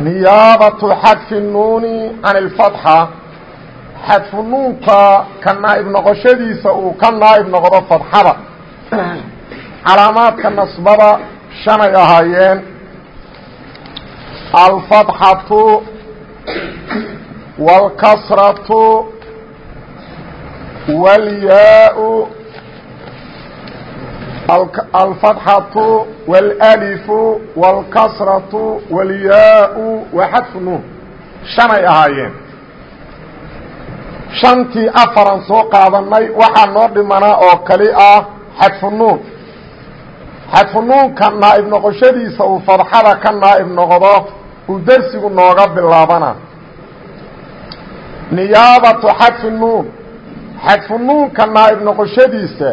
niyaabatu xadfi nuuni can ilfatxa. Xadfu nuunka ka naa'ib noqoshadiisa uu ka naa'ib noqdo fadxada calaamaadka nasbada shanay ahaayeen. Alfatxatu wاlkasratu wاlyaa-u الفتحة والألف والكسرة والياء وxdف النون شhanay ahaayeen شhantii afaran soo qaadanay waxaa noo dhimanaa oo kali ah xadfu nuun xadfu nuunka naa'ib noqoshadiisa uu fadxada ka naa'ib noqdo uu dersigu nooga bilaabana niyaabatu xadfi nuun xadfu nuunka naa'ib noqoshadiisa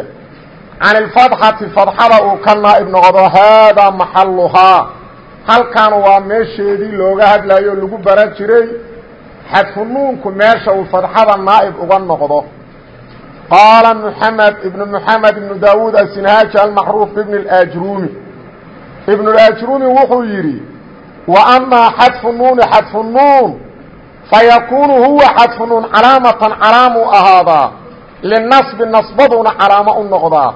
can ilfadxati fadxada uu ka naa'ib noqdo haadaa maxaluhaa halkan waa meesheedii looga hadlayo lagu baran jiray xadfu nuunku meesha uu fadxada naa'ib uga noqdo qaala mxamed ibnu mxamed ibnu daawuud asinhaaji almacruuf ibn اajruumi ibn اajruumi wuxuu yidhi wa amaa xadfu nuuni xadfu nuun fayakuunu huwa xadfu nuun calaamatan calaamuu ahaadaa linasbi nasbaduna calaamo u noqdaa.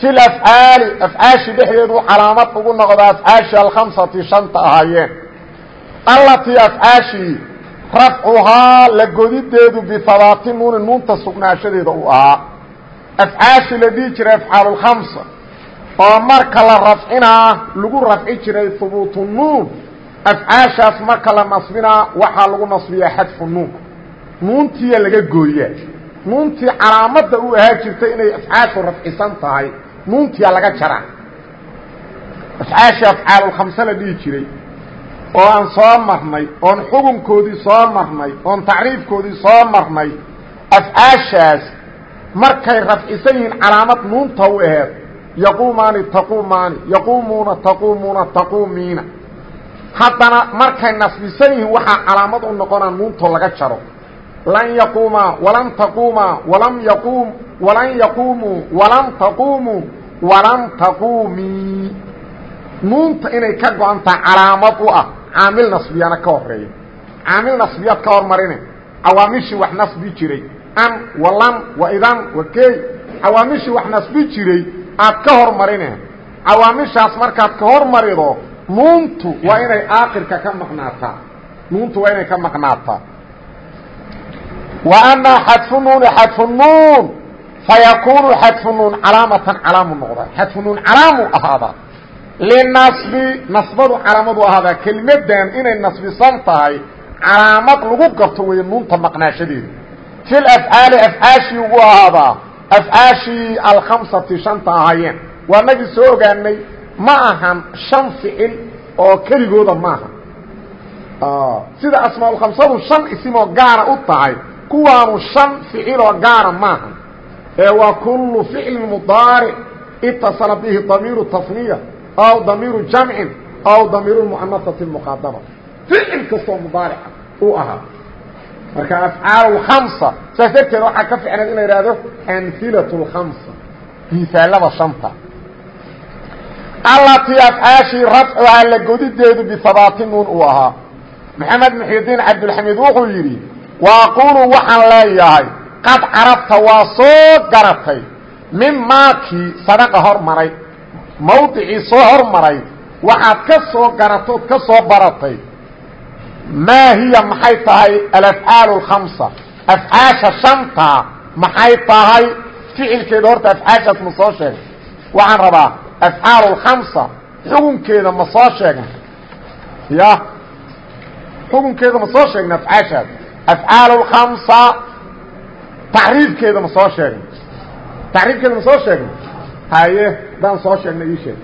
fi lafcaali afcaashi dhexdeedu calaamad ugu noqda afcaashi alkhamsati shanta ahaayeen allatii afcaashii rafcuhaa la godideedu bihabaati nuuni nuunta sugnaashadeeda uu ahaa. afcaashi la dhihi jiray afcaalulkhamsa oo marka la rafcinaa lagu rafci jiray hubuutu nuun afcaashaas marka la nasbinaa waxaa lagu nasbiyaa xadfu nuun nuuntiya laga gooyaa nuuntii calaamadda u ahaa jirtay inay afcaashu rafcisan tahay nuuntiyaa laga jaraa. Afcaashii afcaalulkhamse la dhihi jiray oo aan soo marnay oon xukunkoodii soo marnay oon tacriifkoodii soo marnay afcaashaas markay rafcisan yihiin calaamad nuunta u aheed yaquumaani taquumaani yaquumuuna taquumuuna taquumiina. Haddana markay nasbisan yihiin waxaa calaamad u noqonaa nuuntoo laga jaro lan yaquumaa walan taquumaa walam yaquum walan yaquumuu walan taquumuu walan taquumii nuunta inay ka go-an tahay calaamad u ah caamil nasbiyana ka horreeya caamil nasbiyaad ka hormarine cawaamishii wax nasbi jiray an walan waidan wakey cawaamishii wax nasbi jiray aad ka hormarine cawaamishaas markaad ka hormarido nuuntu waa inay aakirka ka maqnaataa nuuntu waa inay ka maqnaataa amaa xadfu nuuni xadfu nuun fayakuunu xadfu nuun calaamatan calaamu noqda xadfu nuun calaamu ahaadaa linasbi nasbadu calaamadu ahaadaa kelimadan inay nasbisan tahay calaamad lagu garto weeye nuunta maqnaashadeeda fi lafcaali afcaashii ugu ahaadaa afcaashii alkhamsati shanta ahaayeen waa nagii soo ogaanay ma ahan shan ficil oo keligooda maaha sida asmaaulkhamsadu shan isimoo gaara u tahay kuwaanu shan ficiloo gaara maaha. Ee waa kulu ficli mudaaric itasala bihi damiiru tasniya aw damiiru jamcin aw damiiru muanasati muqaadama ficil kastoo mudaarica uu ahaa. Marka afcaal khamsa saas darteed waxaa ka ficnayd in la ihahdo amhilat lkhamsa misaalada shanta allatii afcaashii rafcuhaa la godideedu bihabaati nuun uu ahaa. Maxamed muxidiin cabdilxamiid wuxuu yidhi wa aquulu waxaan leeyahay qad carabta waa soo garatay min maakii sadaqa hormaray mawdicii soo hormaray waxaad ka soo garatood ka soo baratay. Maa hiya maxay tahay alafcaalu alkhamsa afcaasha shantaa maxay tahay? Ficilkeeda horta afcaashaas ma soo sheegay. Waxaan rabaa afcaalu alkhamsa xukunkeeda ma soo sheegna ya ma soo sheegna afcaashaas afcaalu alkhamsa tacriifkeeda ma soo sheegna tacriifkeeda ma soo sheegna haye haddaan soo sheegna ii sheeg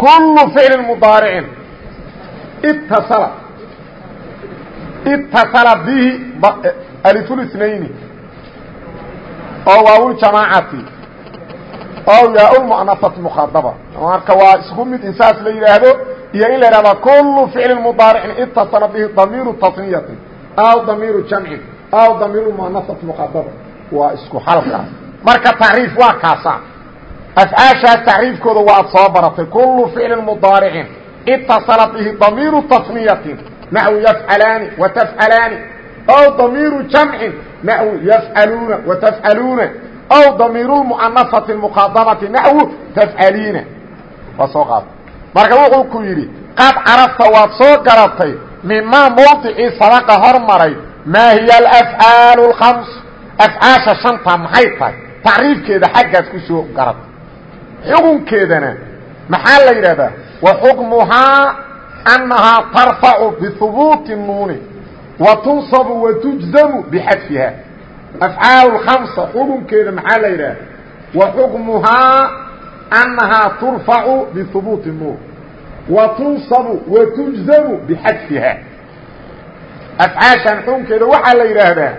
kulu ficli mudaaricin itasala itasala bihi alifulitnayni oo waawuljamaacati oo yaa-ulmu'anafati mukhaadaba marka waa isku mid in saas la yidhaahdo iyo in la yidhahda kulu ficli mudaaricin itasala bihi damiiru tasniyatin aw damiiru jamcin aw damiiru mu'anafati mukhaadaba waa isku halkaas marka tacriif waa kaasa afcaashaas tacriifkooda waad soo baratay. Kulu ficli mudaaricin itasala bihi damiiru tasniyatin naxwu yafcalaani wa tafcalaani aw damiiru jamcin naxwu yafcaluuna wa tafcaluuna aw damiiru mu'anafati muqaadamati naxwu tafcaliina waa soo qaada marka wuxuu ku yidhi qad carafta waad soo garatay mimaa mawdicii sabaqa hormaray maa hiya alafcaalu اlkhams afcaasha shanta maxay tahay? Tacriifkeeda xaggaas ku soo garatay xukunkeedana maxaa la yidhahdaa wa xukmuhaa annahaa tarfacu bihubuuti nuuni wa tunsabu wa tujzamu bixadfiha afcaal khamsa xukunkeeda maxaa la yidhaha wa xukmuhaa annahaa turfacu bihubuuti nuun wa tunsabu wa tujzamu bixadfiha afcaashan xukunkeeda waxaa la yidhaahdaa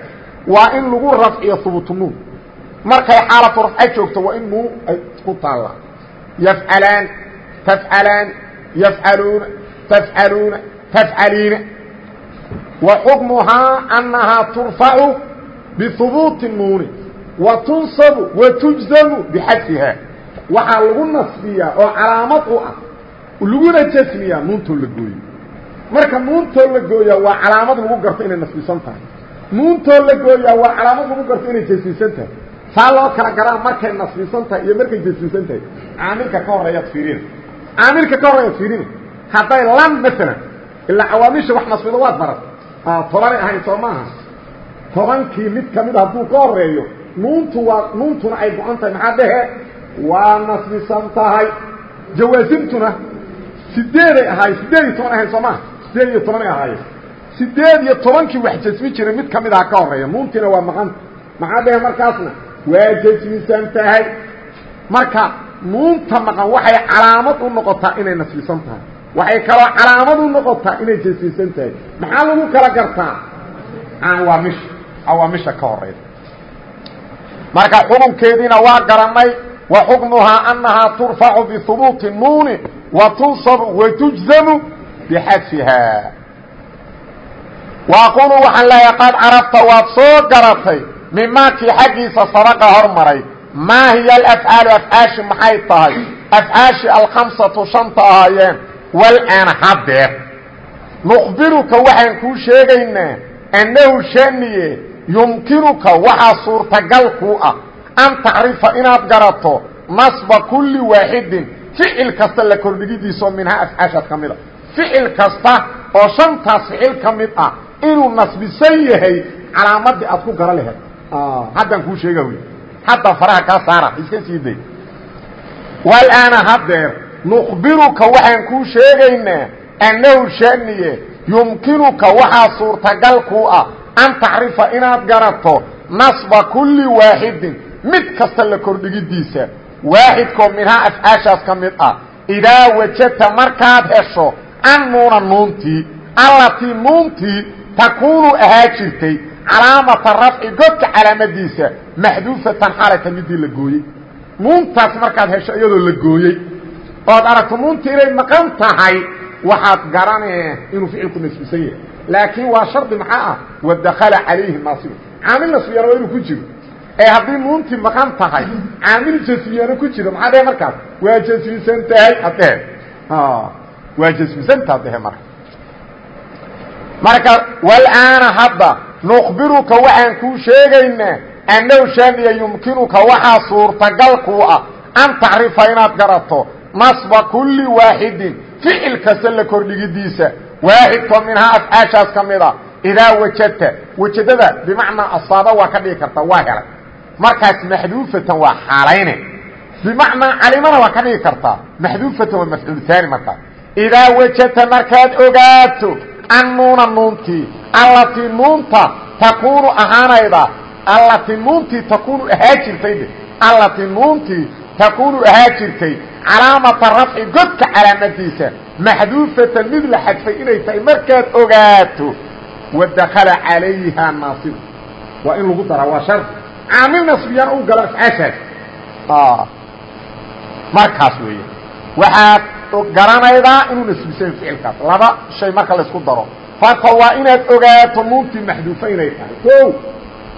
waa in lagu rafciyo hubuutu nuun markay xaalatu rafca joogto waa in nuun ay ku taalla yafcalaan tafcalaan yafcaluuna tafcaluuna tafcaliina wa xukmuhaa annahaa turfacu bihubuuti nuuni wa tunsabu wa tujzamu bixadfihaa waxaa lagu nasbiyaa oo calaamad u ah laguna jasmiyaa nuuntoo la gooyo. Marka nuuntoo la gooyaa waa calaamad lagu garto inay nasbisan tahay. Nuuntoo la gooyaa waa calaamad lagu garto inay jasmisan tahay. Saa loo kala garaa markay nasbisan tahay iyo markay jasmisan tahay. Caamilka ka horeeyaad fiirina. Caamilka ka horeeyaad fiirina. Hadday lan maalan ilaa cawaamisha wax nasbido waad barat tobanay ahayn soo tobankii mid ka mid hadduu ka horeeyo nuuntu waa nuuntuna ay go-an tahay. Maxaa dhehe? Waa nasbisan tahay. Jawaasimtuna sideeday ahaay sideed iyo toban ahayn soo maha sideed iyo tobanay ahaayeen sideed iyo tobankii wax jasmi jiray mid ka mid aha ka horreeya nuuntiina waa maqanta maxaa dhehe markaasna? Waa jasmisan tahay. Marka nuunta maqan waxay calaamad u noqotaa inay nasbisan tahay. Waxay kaloo calaamad u noqotaa inay jasmisan tahay. Maxaa lagu kala gartaa? Cawaamish cawaamisha ka horeysa marka xukunkeediina waa garanay. Wa xukmuhaa annahaa turfacu bihubuuti nuuni wa tujzamu bixadfiha waaqulu waxaan leeyahay qad carabta waad soo garatay mimaakii xaggiisa sabaqa hormaray maa hiya alafcaalu afcaashi maxay tahay afcaashi alkhamsatu shanta ahaayeen walaana hadeer nukhbiruka waxaan kuu sheegaynaa annahu shaniye yumkinuka waxaa suurtagal kuu ah an tacrifa inaad garato nasba kulli waaxidin ficil kasta la kordhigidiisao minhaa afcaashaad ka mid a. Ficil kasta oo shantaas ficil ka mid ah inuu nasbisan yahay calaamadii aad ku gara laheed haddaan kuu sheega wy hadda faraha kaa saara iska sii day. Walaana hadeer nukhbiruka waxaan kuu sheegaynaa annahu shaniye yumkinuka waxaa suurtagal kuu ah an tacrifa inaad garato nasba kulli waaxidin mid kasta la kordhigidiisa waaxidkoo minhaa afcaashaas ka mid ah idaa wajadta markaad hesho an nuuna nuuntii allatii nuuntii takuunu ahaa jirtay calaamata rafci godka calaamadiisa maxduufatan xaalata midii la gooyey nuuntaas markaad hesho iyadoo la gooyey ood aragto nuuntii inay maqan tahay waxaad garanee inuu ficilku nasbisan yahay laakiin waa shardi maxaa ah wadakala calayhi naasib caamil nasbiyana waa inuu ku jiro ee haddii nuuntii maqan tahay caamil jasmiyana ku jiro maxaa dhehe markaas? Waa jasmisan tahay adhehe waa jasmisantaa adhehe marka. Marka walaana hadda nukhbiruka waxaan kuu sheegaynaa annahu shaaniya yumkinuka waxaa suurtagal kuu ah an tacrifa inaad garato nasba kulli waaxidin ficil kasta la kordhigidiisa waaxidkoo minhaa afcaashaas ka mid a idaa wajadta wajadada bimacnaa asaaba waa ka dhigi karta waa helay markaas maxduufatan waa xaalayne. Bimacnaa calimana waa ka dhigi kartaa maxduufatan waa mafcuul haani markaas idaa wajadta markaad ogaato annuuna nuuntii allatii nuunta takuunu ahaanayda allatii nuuntii takuunu ahaa jirtay allatii nuuntii takuunu ahaa jirtay calaamata rafci godka calaamadiisa maxduufatan mid la xadfay inay tahay markaad ogaato wadakala calayha naasib. Waa in lagu daraa waa shar caamil nasbiyaan u galo afcaashaas. Markaas weeye. Waxaad garanaydaa inuu nasbisan ficilkaas laba shay marka laysku daro. Farta waa inaad ogaato nuuntii maxduufa inay tahay. O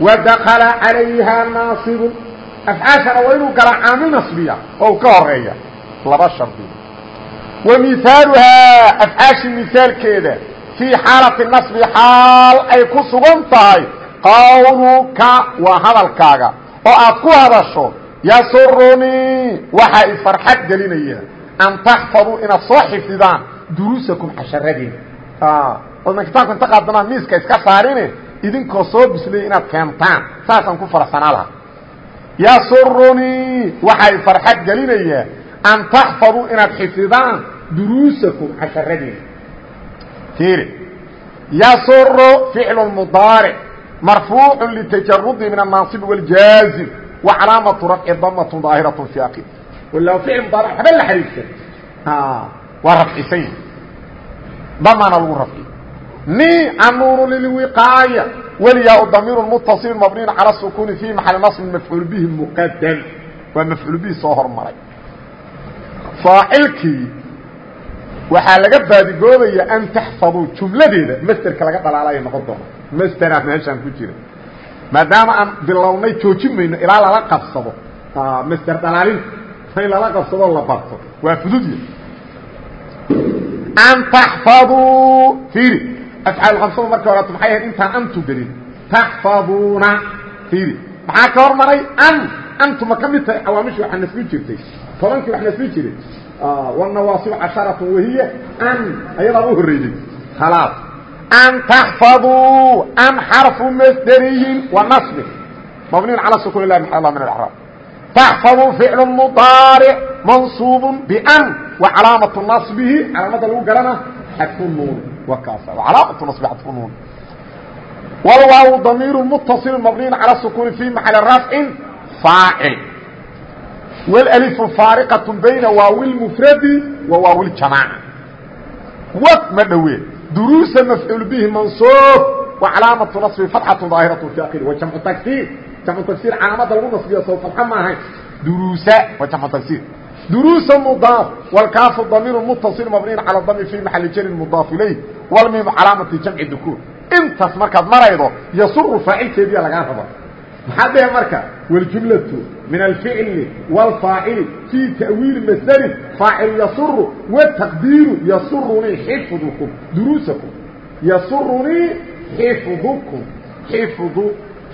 wadakala calayha naasibun afcaashana waa inuu galaa caamil nasbiya oo ka horreeya laba shardi. Wa mihaaluhaa afcaashii mihaalkeeda fii xaalati nasbi xaal ay ku sugan tahay qawluka waa hadalkaaga. oo aad ku hadasho yasurunii waxa i farxad gelinaya an taxfaduu inaad soo xifdidaan duruusakum casharadiina oodna kitaabka inta qaadanaa miiska iska saarine idinkoo soo bislaya inaad keentaan. Saasaan ku farxsanaa laha yasurunii waxa i farxad gelinaya an taxfaduu inaad xifdidaan duruusakum casharadiina ir yasuru ficlu mudaaric marfuucu litajarudi min annaasib wاljaazim wa calaamatu rafci damatun daahiraة fi akir wala ficil mudaaric haba la xariirsan waa rafcisan yahi damana lagu rafci ni anuunu lilwiqaaya wlyaa damiir mutaصil mabniy calى sukuni fi maxali naصb mafcuul bihi muqadam waa mafcuul bihi soo hormaray faacilkii waxaa laga baadigoobaya an taxfaduu jumladeeda masderka laga dhalaalaya noqon doono mstraa meeshaan ku jira maadaama aan bilownay joojin mayno ilaa lala qabsado mster dhalaalin in lala qabsado la barto waa fdudy an taxfaduu iri afcaalhamsadu marka horeeto maxay ahayd intaan antu gelin taxfaduuna iri maxaa ka hor maray an antu ma ka mid tahay cawaamishi waxaa ah, nasbi jirtay tobankii wax nasbi jiray wanawaasiu casharatu wahiya an ayadaa u horreysay khalaas khلاaص أn تحفظوu أn xرفu msdriyi ونصب مبني عaلى سكون الله محل الله من الأعراب تحفظu فعل مضاaرع منصوب بأn وعaلاaمaة نصبه calaamada lagu garana xdف النuن عaلاaمaة نصب xdف النuن والواaو ضمير متصل مبني عaلى السكون في محل رفع فاaعل wlألف فاarqة bayna waawi الmfradi wa waawi اjamاعة wd ma dhowe duruusa mafcuul bihi mansuub wa calaamatu nasbi fatxatu daahiratu fi akhiri wa jamcu tagsiir. Jamcu tagsiir calaamada lagu nasbiya sow fatxo ma ahayn. Duruusa wa jamcu tagsiir. Duruusa mudaaf wlkaafu damiiru mutasil mabniin cala dami fii maxali jarin mudaaf ilayh walmiimu calaamati jamci dukuur. Intaas markaad maraydo yasuru faacilkeediiya lagaa raba maxaa dhehe marka wاljumlaةu min alficli wاlfaacili fii ta'wiili masdrin faacil yasuru wtaqdiiru yasurunii xifdukum duruusakum yasurunii xifdukum xifdu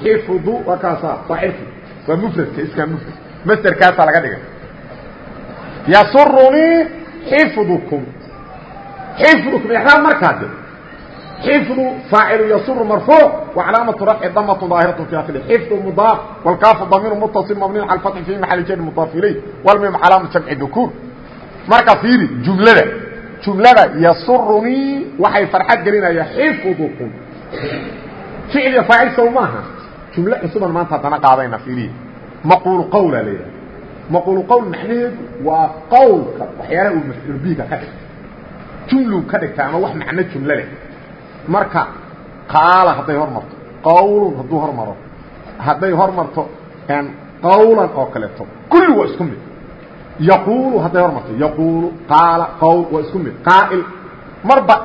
xifdu waa kaasaa faacilki waa mfradka iskaa mfrad masderkaasaa laga dhigay yasurunii xifdukum xifdukum ixraab markaa de xفظ فاaعل يsر مرفوع وعلاaمة رفع dمة ظاaهرة في akhر حفظ مضاaف والكاف ضمير متصل مبني على الفتح في محل jر مضاaف إليه والميم cلاaمة جمع ذكور marka فiiri جuملada جuملada يsرنيi waxay فرxad gelinaya حفظكم فiعل فاaعل sow maaha جuملo csuban maanta haddana qaadayna فiiriya مقuل qwla l مقuل qwl مaعnaheedu waa qwlka waxyaalaha uu mفcuل bيga ka dhigta jumlu ka dhigta ama wax macno jumlo leh marka qaala hadday hor marto. Qawlun hadduu hor maro. Hadday hor marto qawlan oo kaleeto kulli waa isku mid. Yaquulu hadday hor marto yaquulu qaala qawl waa isku mid. Qaa'il marba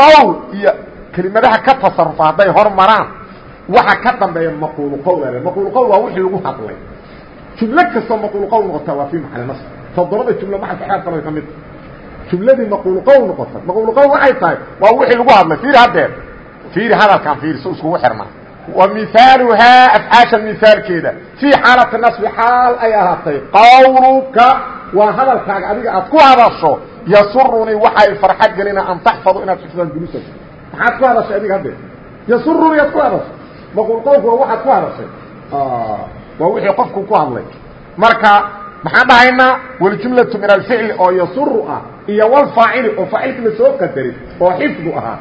qawl iyo kelimadaha ka tasarufa hadday hor maraan waxa ka dambeeya maquulu qawl ale maquulu qawl waa wixii lagu hadlay. Jumlo kastoo maquulu qawl noqota waa fii maxali nasr toddobada jumlo maxalka xeer kalo ka mid jumladii maquulu qowl noqota maquulu qowl waxay tahay waa wixii lagu hadlay. Fiiri haddeer. Fiiri hadalkan fiiri si iskugu xirnaa wa mihaaluhaa afcaasha mihaalkeeda fii xaalati nasbi xaal ay ahaatay. Qawluka waa hadalkaaga adiga aad ku hadasho yasurunii waxay farxad gelina an taxfadu inaad xifdaan duruusa maxaad ku hadashay adiga haddeer? Yasurunii aad ku hadashay. Maquul qowlku waa waxaad ku hadashay. Waa wixii qofku ku hadlay. Marka maxaan dhahaynaa waljumlatu min alficli oo yasuru ah iyo wlfaacili oo faacilki la soo qadaray oo xifdu ahaa.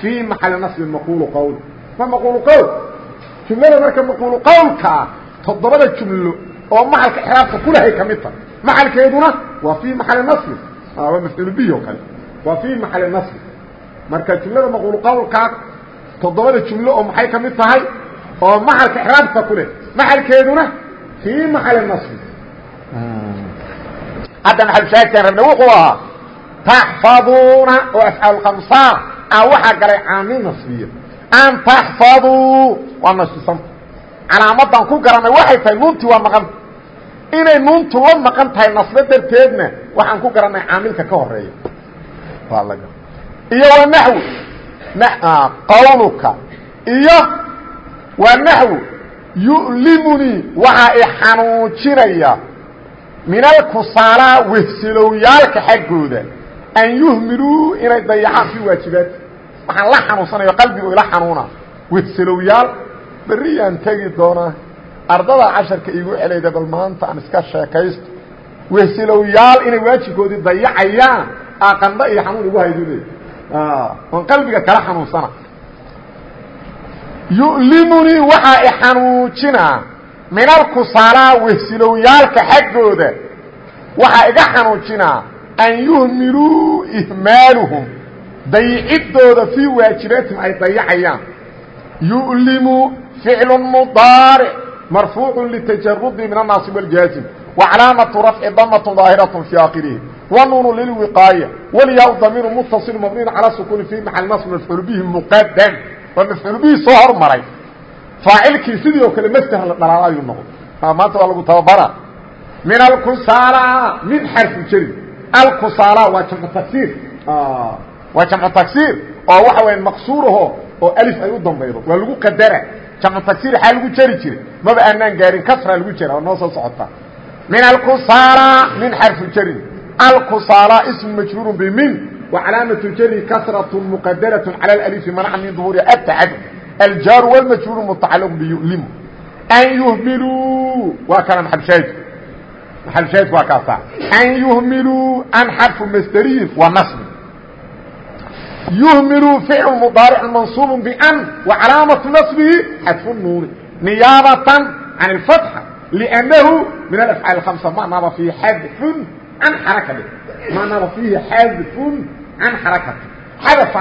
Fii maxali nasbi maquulu qowl ma maquulu qowl jumlada marka maquulu qowlkaa toddobada jumlo oo maxalka xraabka kulahay ka mid tahay. Maxalkeeduna waa fii maxali nasbi waa mafcuul bihi oo kale. Waa fii maxali nasbi marka jumlada maqul qawlkaa toddobada jumlo oo maxay ka mid tahay? Oo maxalka ixraabka ku leh. Maxalkeeduna fii maxali nasbi hadda maxalushaahidkaan rabna wuxuu ahaa taxfaduuna oo afcaal khamsaa a waxaa galay caamil nasbiya an taxfaduu waa nasbisanta calaamadan ku garanay waxay tahay nuuntii waa maqan inay nuuntu la maqan tahay nasbo darteedna waxaan ku garanay caamilka ka horreeya iyo waa naxwi qawluka iyo waa naxwu yu'limunii waxaa i xanuujinaya min alkusaalaa wehsilowyaalka xaggooda an yuhmiluu inay dayacaan fii waajibaati waxaan la xanuunsanayo qalbigu ila xanuuna. Wehselowyaal berriyaan tegi doonaa ardada casharka iigu celayda bal maanta aan iska sheekaysto. Wehselowyaal inay waajibkoodii dayacayaan aa qandho iyo xanuun igu haydu leey oon qalbiga kala xanuunsana. Yu'limunii waxaa i xanuujinaa min alkusaalaa wehsilowyaalka xaggooda waxaa iga xanuujinaa an yuhmiluu ihmaaluhum dayiciddooda fii waajibaatihim ay dayacayaan. Yu'limu ficlu mudaaric marfuucu litajarudi min annaasib waljaazim wacalaamatu rafci damatun daahiratun fii aakhirihi wanuunu lilwiqaaya walyaa damiiru muttasil mabniin calaa sukuuni fii maxali nasb mafcuul bihi muqadam waa mafcuul bihii soo hormaray faacilkii sidii oo kale masder la dhalaala ayuu noqday maanta waa lagu tababara min alkusaala min xarfu jari alkusaala waa jamcu taksiir waa jamcu taksiir oo waxa weya maqsuuraho oo alif ay u dambaydo waa lagu qadara jamcu taksiir waxaa lagu jari jiray maba aanaan gaarin kasra lagu jara waa noo soo socotaa min alkusaala min xarfu jarin alkusaala ism majruur bimin wa calaamatu jari kasraة muqadaraة calى اalif manca min duhuuri atacadud aljaaru wاlmajruur mutacalaq biyulimu an yuhmiluu waa kana maxalshaahidku maxalshaahidku waa kaasa an yuhmiluu an xarfu masderiyin wa nasbi yuhmiluu ficlu mudaaric mansuub ban wa calaamatu nasbihi xadfu nuuni niyaabatan can اfatxa lأnnahu min alafcaal اhamsa ma naaba fiihi xadfun can xarakati ma naaba fiihi xadfun can xarakati xadafa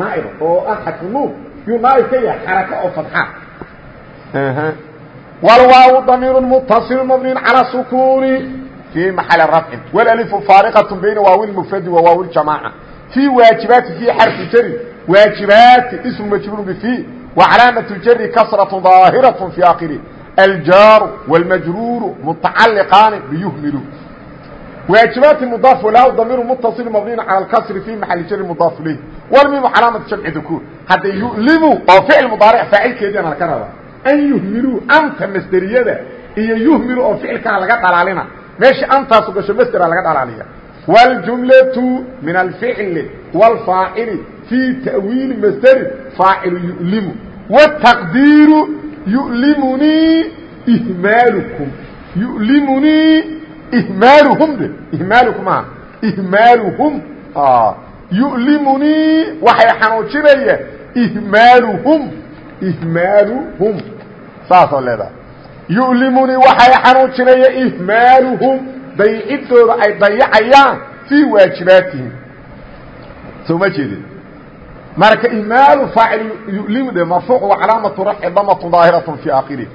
naa'iba oo ah xadfu nuun yuu naaib ka yahay xaraka oo fadxa wlwaaw damiir mutaصil mabniy calى sukuni fii maxali rafcin wlalifu faariqaة bayna waawi mufradi wa waawi jamaaca fii waajibaati fii xarfi jari waajibaati ism majruur bfii wacalaamaة jari kasraة ظaahiraة fii akhiri aljaaru wاlmajruuru mutacaliqaani biyuhmilu waajibaati mudaaf walaa damiir mutaصil mabniy calى اkasri fii maxali jari mudaaf ilayh wlmimu calaamaة jamci dukuur hadda yulimu oo ficil mudaaric faacilkeediana laka raba an yuhmiluu anta masderiyada iyo yuhmilu oo ficilkaa laga dhalaalina meesha antaasu gasho masdera laga dhalaaliya wاljumlaةu min alficli wاlfaacili fii ta'wiili masderi faacilu yu'limu wالtaqdiiru yu'limunii ihmaalukum yu'limunii ihmaaluhum de ihmaalukum maa ihmaaluhum yulimunii waxay xanuujinaya ihmaaluhum ihmaaluhum saasoo leedahay yulimunii waxay xanuujinaya ihmaaluhum daycidooda ay dayacayaan fii waajibaatihim soo ma jeedin marka ihmaalu faacil yulimdhe marfuucu calaamatu rafci damatun daahiratun fii aakhirih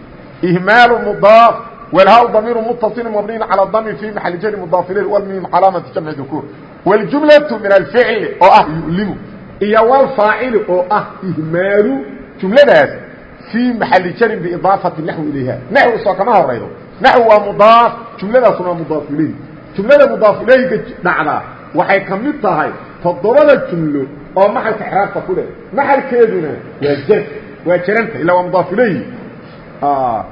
ihmaalu mudaaf walhaw damiiru muttasilin mabniyin cala dami fii maxali jari mudaaf ilayh walmim calaamati jamci dukuur wاljumlaةu min alficli oo ah yu'limu iyo wlfaacili oo ah ihmaalu jumladaas fii maxali jarin biidaafati naxwi ilayha naxwi soo kama horaydo naxwi waa mudaaf jumladaasuna waa mudaaf ilayhi jumlada mudaaf ilayhiga dhacdaa waxay ka mid tahay toddobada jumlo oo maxalka xraabka ku leh maxalkeeduna waa jar waa jaranta ilaa waa mudaaf ilayhi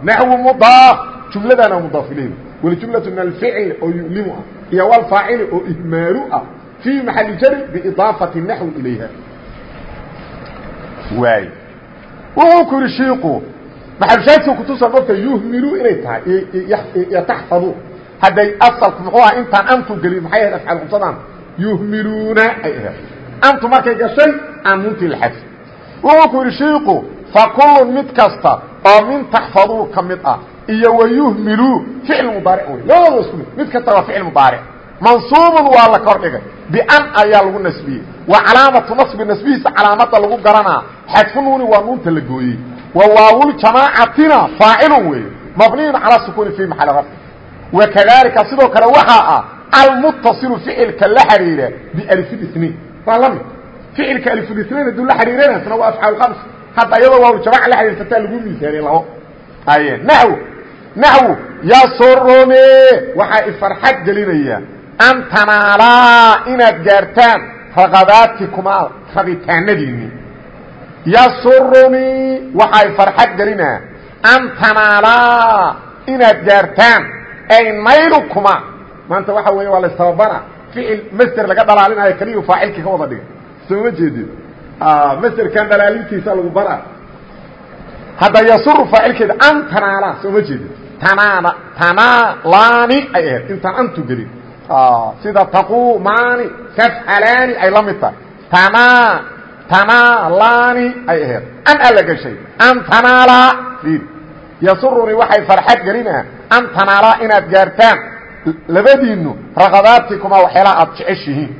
naxwi mudaaf jumladana mudaaf ilayhi waljumlatu min alficli oo yu'limu ah iyo walfaacili oo ihmaalu ah fii maxali jarin biidaafati naxwi ilayha. Waay. Wuxuu ku yihi shiiku maxalushaadkii kutusa marka yuhmilu inay tahay iyo taxfadu hadday asalku muxuu aha intaan antu gelin maxay ahayd afcaal khumsadaan yuhmiluuna ay ahayd. Antu markay gashay aan nuntii la xadfi wuxuu ku yidhi shiiku kullun mid kasta oo min taxfaduu ka mid ah iyo wayuhmilu ficil mudaaric wey labadooda isku mid mid kasta waa ficil mudaaric mansuubun waa la kor dhigay bian ayaa lagu nasbiyey wa calaamatu nasbi nasbihiisa calaamada lagu garanaa xadfu nuuni waa nuunta la gooyey wa waawuljamaacatina faacilun weeye mabniyun calaa sukuuni fi maxali rafci wakadalika sidoo kale waxaa ah almuttasilu ficilka la xidhiira bialifidisniin waa la mid ficilka alifidisniin hadduu la xidhiiranasna waa afcaal khams hadda iyadoo waawljamaca la xidhiirsataa lagu miisaaniyey labo. Haye naxw naxwu yasurune waxaa ifarxad gelinaya. An tanaalaa inaad gaartaan raqabaatikumaa rabitaanadiinni. Yasurunii waxay farxad gelinaa an tanaalaa inaad gaartaan ay naylukumaa maanta waxa weeye waa laistababara ficil masder laga dhalaalinayo keliyu faacilkii ka wada dhiga soo ma jeedid masderkan dhalaalintiisa lagu bara hadda yasuru faacilkeeda an tanaalaa soo ma jeedid tanaala tanaalaani ay ahayd intaan antu gelin. Sida taqumaani tafcalaani ay la mid tahay. Tana tanaalani ay ahayd. An alla gashay an tanaalaa i yasuruni waxay farxad gelinaa an tanaalaa inaad gaartaan. Labadiinu raqabaatikumaa waxyaalaha aad jeceshihiin.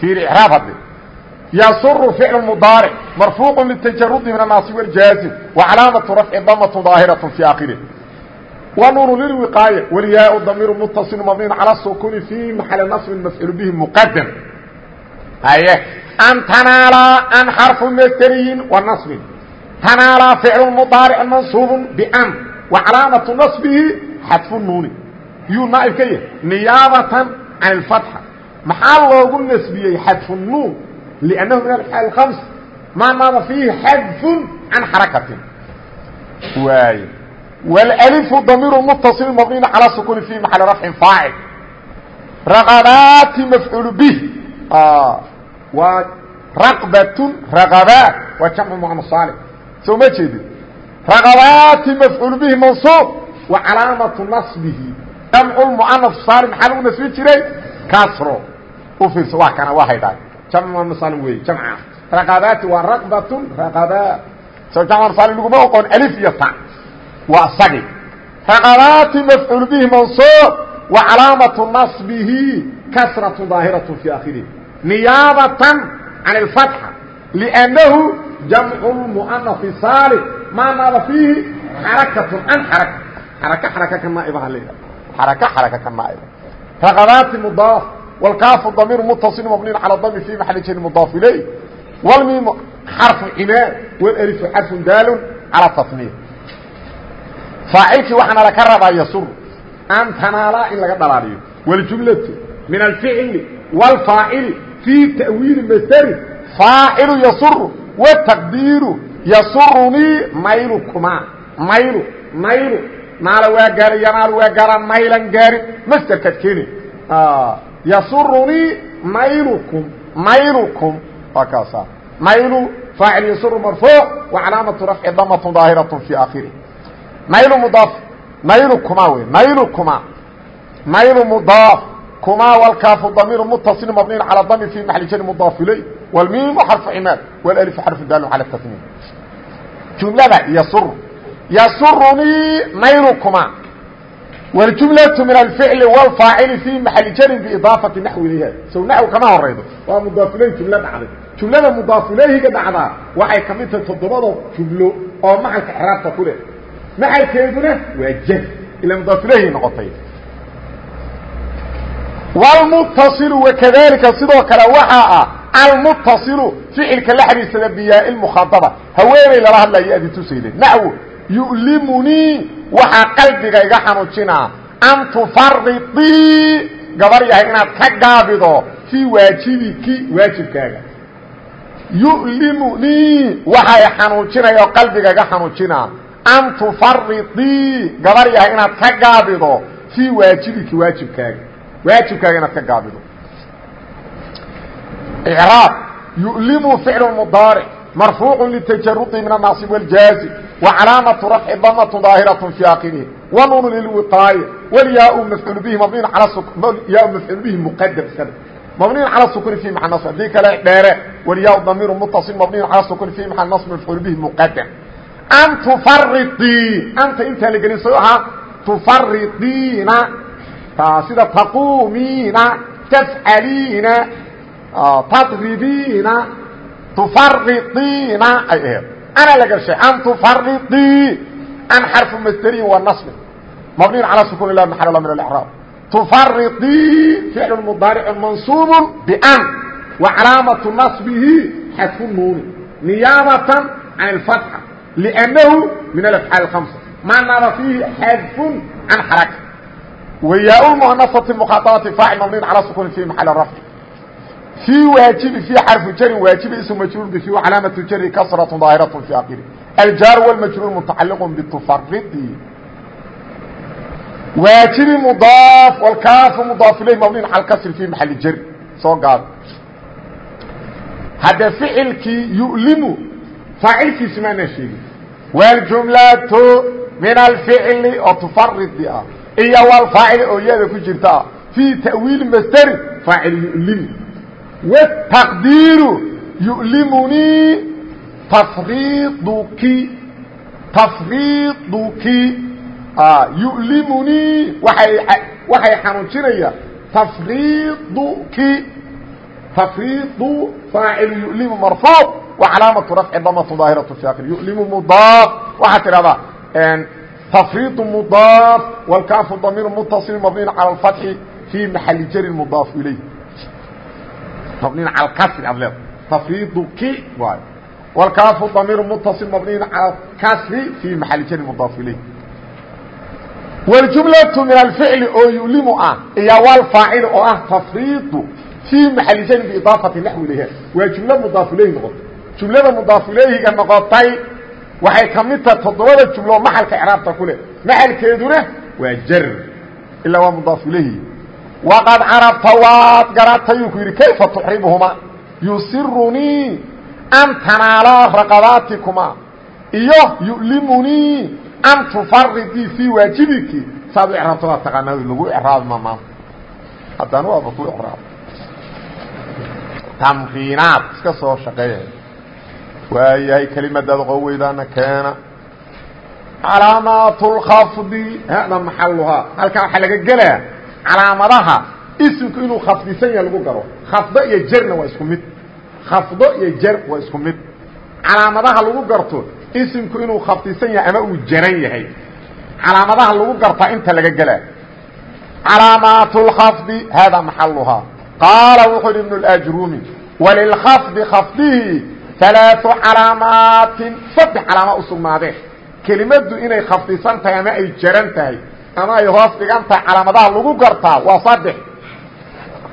Fiiri icraab hadde yasuru ficlu mudaaric marfuuqu litajarudi min annaasib waljaazim wa calaamatu rafci damatu daahiraة fi akhirih wnun lilwiqaaya wlyaa damiir mutaصil mabniin calى sukuni fi maxali naصbin mafcuul bihi mqadam haye an tanaalaa an xarfu masteriyin wa naصbin tanaalaa ficlu mudaaric mansuub ban wa calaamatu naصbihi xadfu nuuni yuu naaib ka yahay niyaabatan can اfatxa maxaa loogu nasbiyey xadfu nuun lأnnahu min alxaal اhams maa naaba fiihi xadfun can xarakatin waay wاlأlifu damiir mutaصil mabniin calى sukuni fi maxali rafcin faacil raqabaati mafcuul bih waa raqbatun raqabaat waa jamcu muana saalix soo ma jeedin raqabaati mafcuul bihi mansuub wa calaamatu naصbihi jamcu muanaf saalim maxaa lagu nasbin jiray kasro jamc muslim wey jamca raqabaati waa raqbatun raqabaat so jamc muslim laguma oqon alif iyo ta. Waa sagi. Raqabaati mafcuul bihi mansuub wa calaamatu naصbihi kasratu daahiratu fi akhirihi niyaabatan can اlfatxa liannahu jamcu muanafi saalix maa naaba fiihi? Xarakatu can xaraka xaraka xaraka ka naaibaha la yidhaha xaraka xaraka ka naaiba raqabaati mudaaf. wاlkaafu damiir mutaصil mabniin calى dami fi maxali jari mudaaf ilayh wlmiim xarfu cimaad wlأlifu xarfu daalun calى tasniif faacilkii waxaana laka rabaa yasur an tanaalaa in laga dhalaaliyo wاljumlatu min alficli wاlfaacili fii ta'wiili masderi faacilu yasuru wataqdiiru yasurunii maylukuma maylu maylu naala waa gaari yanaalu waa gaaraan maylan gaarin masderkaad keeni yasurunii maylukum maylukum waa kaasa maylu faacil yasuru marfuuc wa calaamatu rafci damatun daahiraة fi akhirih naylu mudaaf naylu kuma wey naylu kuma naylu mudaaf kuma wlkaafu damiir mutaصil mabniin calى dami fi maxali jari mudaaf ilay wlmiimu xarfu cimaad wlأlifu xarfu daalun calى tasniim jumlada yasur yasurunii naylukuma wاljumlaةu min alficli wاlfaacili fi maxali jarin biidaafati naxwi ilayha sow naxw kama horaydo waa mudaaf ilayh jumlo dhacday jumlada mudaaf ilayhiga dhacdaa waxay ka mid tahay toddobada jumlo oo maxalka xraabta ku leh maxalkeeduna waa jr ila mudaafilahay noqotay wlmutasilu wakadalika sidoo kale waxaa ah almutasilu ficilka la xidhiirsada biyaa mukhaadaba haweeney lala hadlayo adi tusayde naxwo yu'limunii waxaa qalbiga iga xanuujinaa an tufaridii gabar yahay inaad ka gaabido fii waajibiki waajibkaaga. Yu'limunii waxay xanuujinaya qalbiga iga xanuujinaa an tufaridii gabar yahay inaad ka gaabido fii waajibiki waajibkaaga. Waajibkaaga inaad ka yu'limu ficlu mudaaric marfuucu litajarudi min annaasib wاljaazim wacalaamatu rafci damatu daahiraة fi akhirihi wanuunu lilwiqaaya wlyaa mafcuul bihi mabniin yaa mafcuul bihi muqadam iskada mabniin calى sukuni fi maca nasb hadii kale dheere wlyaa damiiru mutaصil mabniin calى sukuni fi maca nasb mafcuul bihi muqadam an tufaridii anta intaan la gelin soo ahaa tufaridiina sida taquumiina tafcaliina tadribiina tuariiina ay aheed ana la gashay an tuarii an xarfu masdrin waa nabi mabni calaa sukun lah maal min araab tuarii ficlu mudaaric mansuub ban wa calaamatu naصbihi xadfu nuuni. Niyaabatan can اfatxa lnnahu min alafcaal amsa ma nara fiihi xadfun can xaraka wayaa muhanasati mukhaabati faacil mabni calaa sukuni fi maal rafc في waajibi في xarفu jrin waajibi ism majruur bfi calaamaةu jri kasraة ظaahiraة في akiri الjaaر والmajruur mتacaliq bتfrdi waajibi mdaaf wlkaafu mdaaf ilayh mabniin calى kasri في maxali jri soo gaad hadda ficilkii yu'limu faacilkiisi maanaa sheegin wاljumlaة min alficli oo tufridi ah iyo wlfaacil oo yada ku jirta fii ta'wiili masderi faacil yu'limu wtaqdiiru yu'limunii tafriiduki tafriiduki yu'limunii waay waxay xanuujinaya tafriiduki tafriidu faacil yu'limu marfuuc wa calaamatu rafci damatu daahiratu fi akhir yu'limu mudaaf waxaa tidhahdaa تفريط مضاaف والكاف ضمير متصل مبني على الفتح في محل jر مضاaف إليه مبني على الكسر ad تفريضki y والكاف ضمير متصل مبني على الكسر في محل jر مضاaف إليه والجملة من الفعل oo يuلم ah iyo والفاaعل oo ah تفريض في محل jر بإضاaفة نحو إليه waa جuملة مضاaف إليه noqotay جuملada مضاaف إليهga noqotay waxay ka mid taha toddobada jumlo maxalka icraabta ku leh maxalkeeduna waa jar ilaa waa mudaaf ilayhi waqad carabta waad garatayuu ku yidhi kayfa tuxribuhumaa yusirunii an tanaalaa raqabaatikuma iyo yu'limunii an tufaridii fii waajibiki saad u icraabta waa taqaanaa lagu icraabi ma maanta haddana waaba ku icraab tamriinaad iska soo shaqeeya waayahay kelimadaada qoweydaana keena calaamaat اlkhafdi hada maxaluhaa halkaa waxaa laga gelaa calaamadaha isimku inuu khafdisan yahay lagu garo khafdo iyo jerna waa isku mid khafdo iyo jer waa isku mid calaamadaha lagu garto isimku inuu khafdisan yahay ama uu jaran yahay calaamadaha lagu gartaa inta laga gelaa calaamaat اlkhafdi hada maxaluhaa qaala wuxuu hi ibn اlajrumi walilkhafdi khafdihi alaaثu calaamaatin saddex calaama u sugnaadeen kelimadu inay khafdisan tahay ama ay jaran tahay ama ay hoos dhigan tahay calaamadaha lagu gartaa waa saddex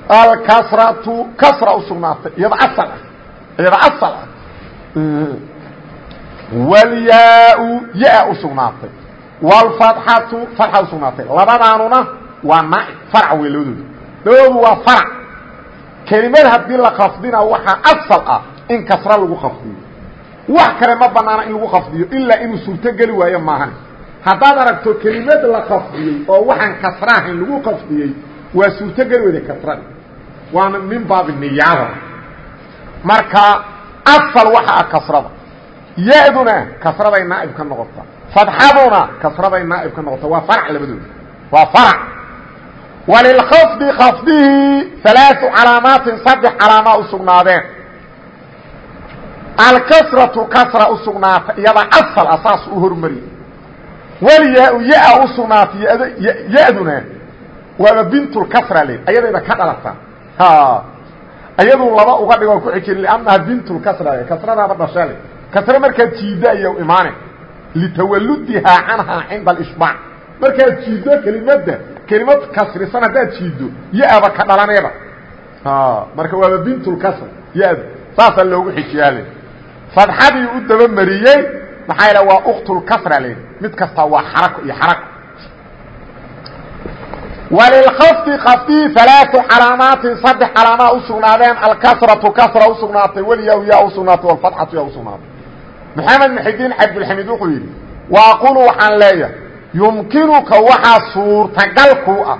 alkasratu kasra u sugnaatay iyada asal ah iyada asal ah. Wlyaa-u ya u sugnaatay. Wlfatxatu farxa u sugnaatay. Labadaanuna waa naaib farc wey labadooda labadoodu waa farc kelimad haddii la khafdina waxaa asal ah in kasra lagu khafdiyo wax kale ma banaana in lagu khafdiyo ilaa inuu suurtogeli waayo maahan haddaad aragto kelimad la khafdiyey oo waxaan kasra ahayn lagu khafdiyey waa suurtogeli weyda kasradi waana min baabi niyaada. Marka asal waxa ah kasrada. Ya-duna kasraday naaib ka noqota. Fadxaduna kasraday naaib noqota. Waa farac labadooda waa farac. Walilkhafdi khafdihi alaau calaamaatin saddex calaamaa u sugnaadeen. Alkasratu kasra u sugnaata iyada asal walyaa ya-a u sugnaatay ya-duna waaba bintulkasra le ayadayba ka dhalata iyadu laba uga dhigo ku xijiri liannaha bintulkasra kasradaaba dhashale kasre markaad jiiddo aya imaane litawaludihaa canhaa cinda alishbaac markaad jiiddo kelimadda kelimad kasrisan haddaad jiiddo ya-aba ka dhalaneeba marka waaba bintulkasra ya-du saasaa loogu xijiyaale fadxadii u dabamariyey maxaa yidha waa uktulkasra l mid kasta waa xarako iyo xarako walilkafdi kafdii alaau calaamaatin saddex calaamaa u sugnaadeen alkasratu kasra u sugnaatay walyaa yaa u sugnaatay walfatxatu yaa u sugnaatay. Maxamed muxidiin cabdilxamiid wuxuu yidhi waaqulu waxaan leeyahay yumkinuka waxaa suurtagal kuu ah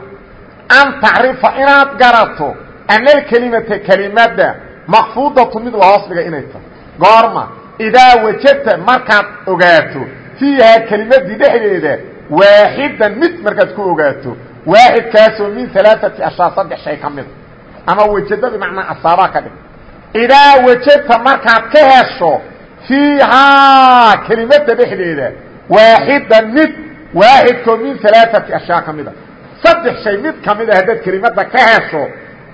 an tacrifa inaad garato ana kelimadda makfuudatu mid la inay tahay. Goorma idaa wajadta markaad ogaato fiihaa kelimadii dhexdeeda waaxidan mid markaad ku ogaato waaxidkaasoo min alaaati ashyaa saddex shay ka mida ama wajado bimacnaa asaabaa ka dhig idaa wajadta markaad ka hesho fiihaa kelimada dhexdeeda waaxidan mid waaxidkoo min alaaati ashyaa ka mida saddex shay mid ka mida haddaad kelimada ka hesho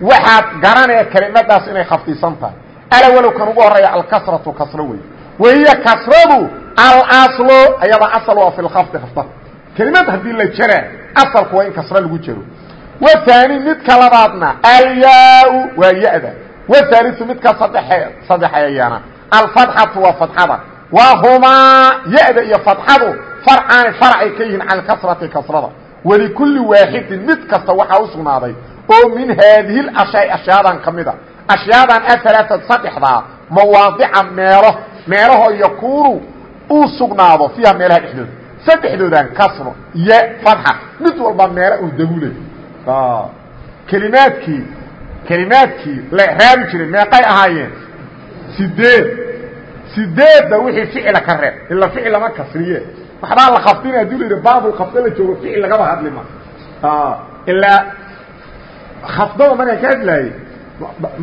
waxaad garanaya kelimadaas inay khafdisan tahay alawalow kan ugu horreeya alkasratu kasro wey wahiya kasradu alaslo ayada asal waa fi lkafdi kafda kelimad haddii la jara asalku waa in kasro lagu jaro. Waani midka labaadna alyaa waa ya-da. Wahaaliu midka saddexe saddexeeyana alfatxatu waa fatxada wahumaa ya-da iyo fatxadu farcaani farcay ka yihiin cala kasrati kasrada. Walikulli waaxidin mid kasta waxaa u sugnaaday. Oo min haadihi ashyaa ashyaadan ka mida meelahoo yakuunu uu sugnaado fiiha meelaha dhexdooda. Saddexdoodan kasro iyo fatxa mid walba meelo uu dagulay kelimaadkii kelimaadkii la raabi jiray meeqay ahaayeen. Sideed. Sideedda wixii ficila ka reeb. Ila ficil lama kasriye. Waxbaa la kafdina haddii la yidhi baabulkafda la joogo ficil lagaba hadlima ilaa khafdada markaan ka hadlaayey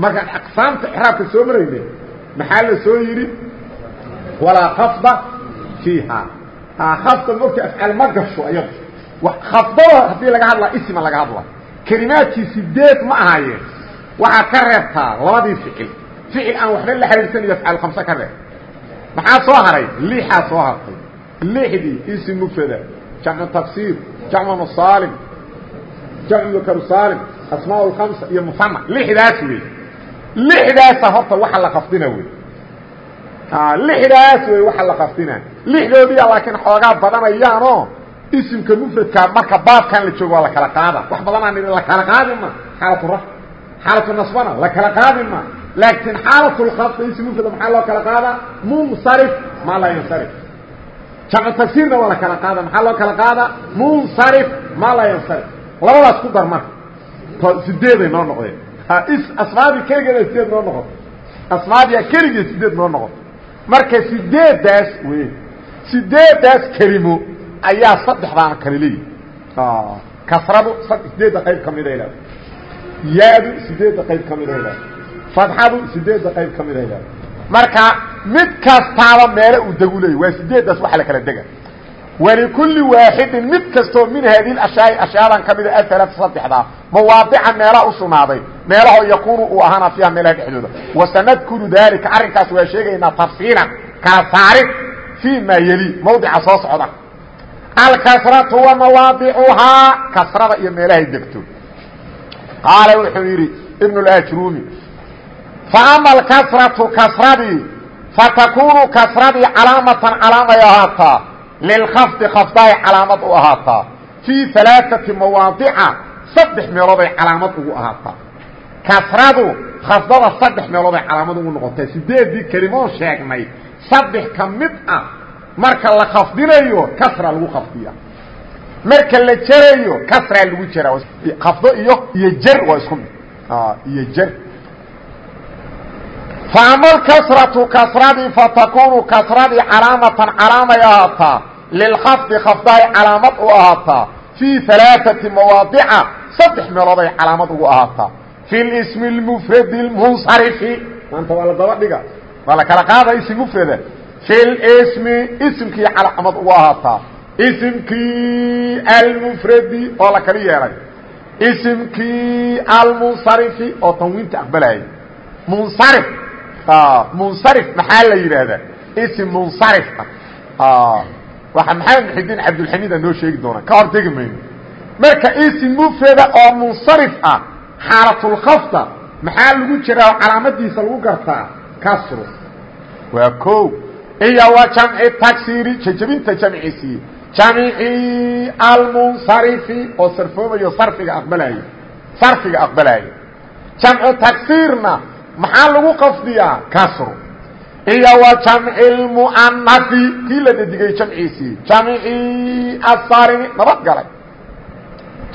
markaan aqsaamta ixraabka soo marayne maxaa la soo yidhi walaa khafda fiiha. Khafda mogta afcaal ma gasho ayada khafdada haddii laga hadlaa isma laga hadla kelimaadkii sideed ma ahaayeen. Waxaad ka reebtaa labadii ficil. Ficil aan waxba la xariirsanayo afcaal khamse ka reeb. Maxaa soo haray? Lixaa soo hartay. Lixdii ism mufrada. Jamcu tafsiir jamcu musaalim jamcu makaru saalim asmaa lkamsa iyo musana lixdaas wey lixdaasa horta waxa la qafdina wey lixdaas wey waxa la qafdina lixdoodiya laakiin xoogaa badanayaanoo isimka mufradka marka baabkan la joogo waa la kala qaada. Wax badanaa nidhi la kala qaadi ma. Xaalatu raf xaalatu nasbana la kala qaadi ma. Laakiin xaalatu lkafda ism mufrada maxaa loo kala qaadaa munsarif maa laa yansarif. Jamcu tagsiirna waa la kala qaada. Maxaa loo kala qaadaa munsarif maa laa yansarif. Labadaas ku dar marka. Sideeday noo noqdeen. Asmaadii keligeeda sideed noo noqoto. Asmaadia keligeed sideed noo noqoto marka sideedaas wey sideedaas kelimo ayaa saddexdaana kale leeyihi kasradu sideedda qayb ka miday leedahay yaadu sideedda qayb ka miday leedahay fadxadu sideedda qayb ka miday marka mid kastaaba meele uu degu waa sideeddaas waxa la kala dega walikulli waaxidin mid kastoo min haadihi ashyaai ashyaadan ka mida aalaata saddexdaa mawaadica meelaha u sugnaaday meelahoo yakuunu uu ahaana fiiha meelaha dhexdooda wasanadkuru daalika arrinkaas waa sheegaynaa tafsiilan kala saarid fii maa yeli mawdica soo socda alkasratu wa mawaadicuhaa kasrada iyo meelahay degto qaala wuxuu yidhi ibn اajrumi faama alkasratu kasradii fatakunu kasradii calaamatan calaamay ahaataa lilkafdi khafdaay calaamad u ahaataa fii alaaثati mawaadica saddex meelooday calaamad ugu ahaataa kasradu khafdada saddex meelooday calaamad ugu noqotay sideedii kelimoon sheegnay saddex ka mid ah marka la khafdinayo kasra lagu khafdiya marka la jarayo kasraa lagu jaraa khafdo iyo iyo jar waa isku mid iyo jar faama alkasratu kasradii fatakunu kasradii calaamatan calaamay ahaataa lilkhafdi khafdaay calaamad u ahaataa fii alaaati mawaadica saddex meelooday calaamad ugu ahaataa fi lismi lmufradi lmunsarifi maanta waa la daba dhiga waa la kala qaada ism mufrada fi lismi isimkii calaamad ugu ahaataa isimkii almufradi oo la kala yeelay isimkii almunsarifi oo tanwiinta aqbalayay munsarif munsarif maxaa la yidhaahdaa ism munsarif ah waa maxamed muxidiin cabdulxamiida noo sheegi doonaa ka hor tegi mayno marka ism mufrada oo munsarif ah xaalatulkhafda maxaa lagu jiraa oo calaamadiisa lagu gartaa? Kasru. Waa ko iyo wa jamci tagsiri jajabinta jamciisii jamcii almunsarifi oo sarfoomayo sarfiga aqbalaayo. Sarfiga aqbalaayo. Jamcu tagsirna maxaa lagu qafdiyaa? Kasru iyo wa jamci lmu'anafi kii la dadigay jamciisii jamcii asarimi nabad galay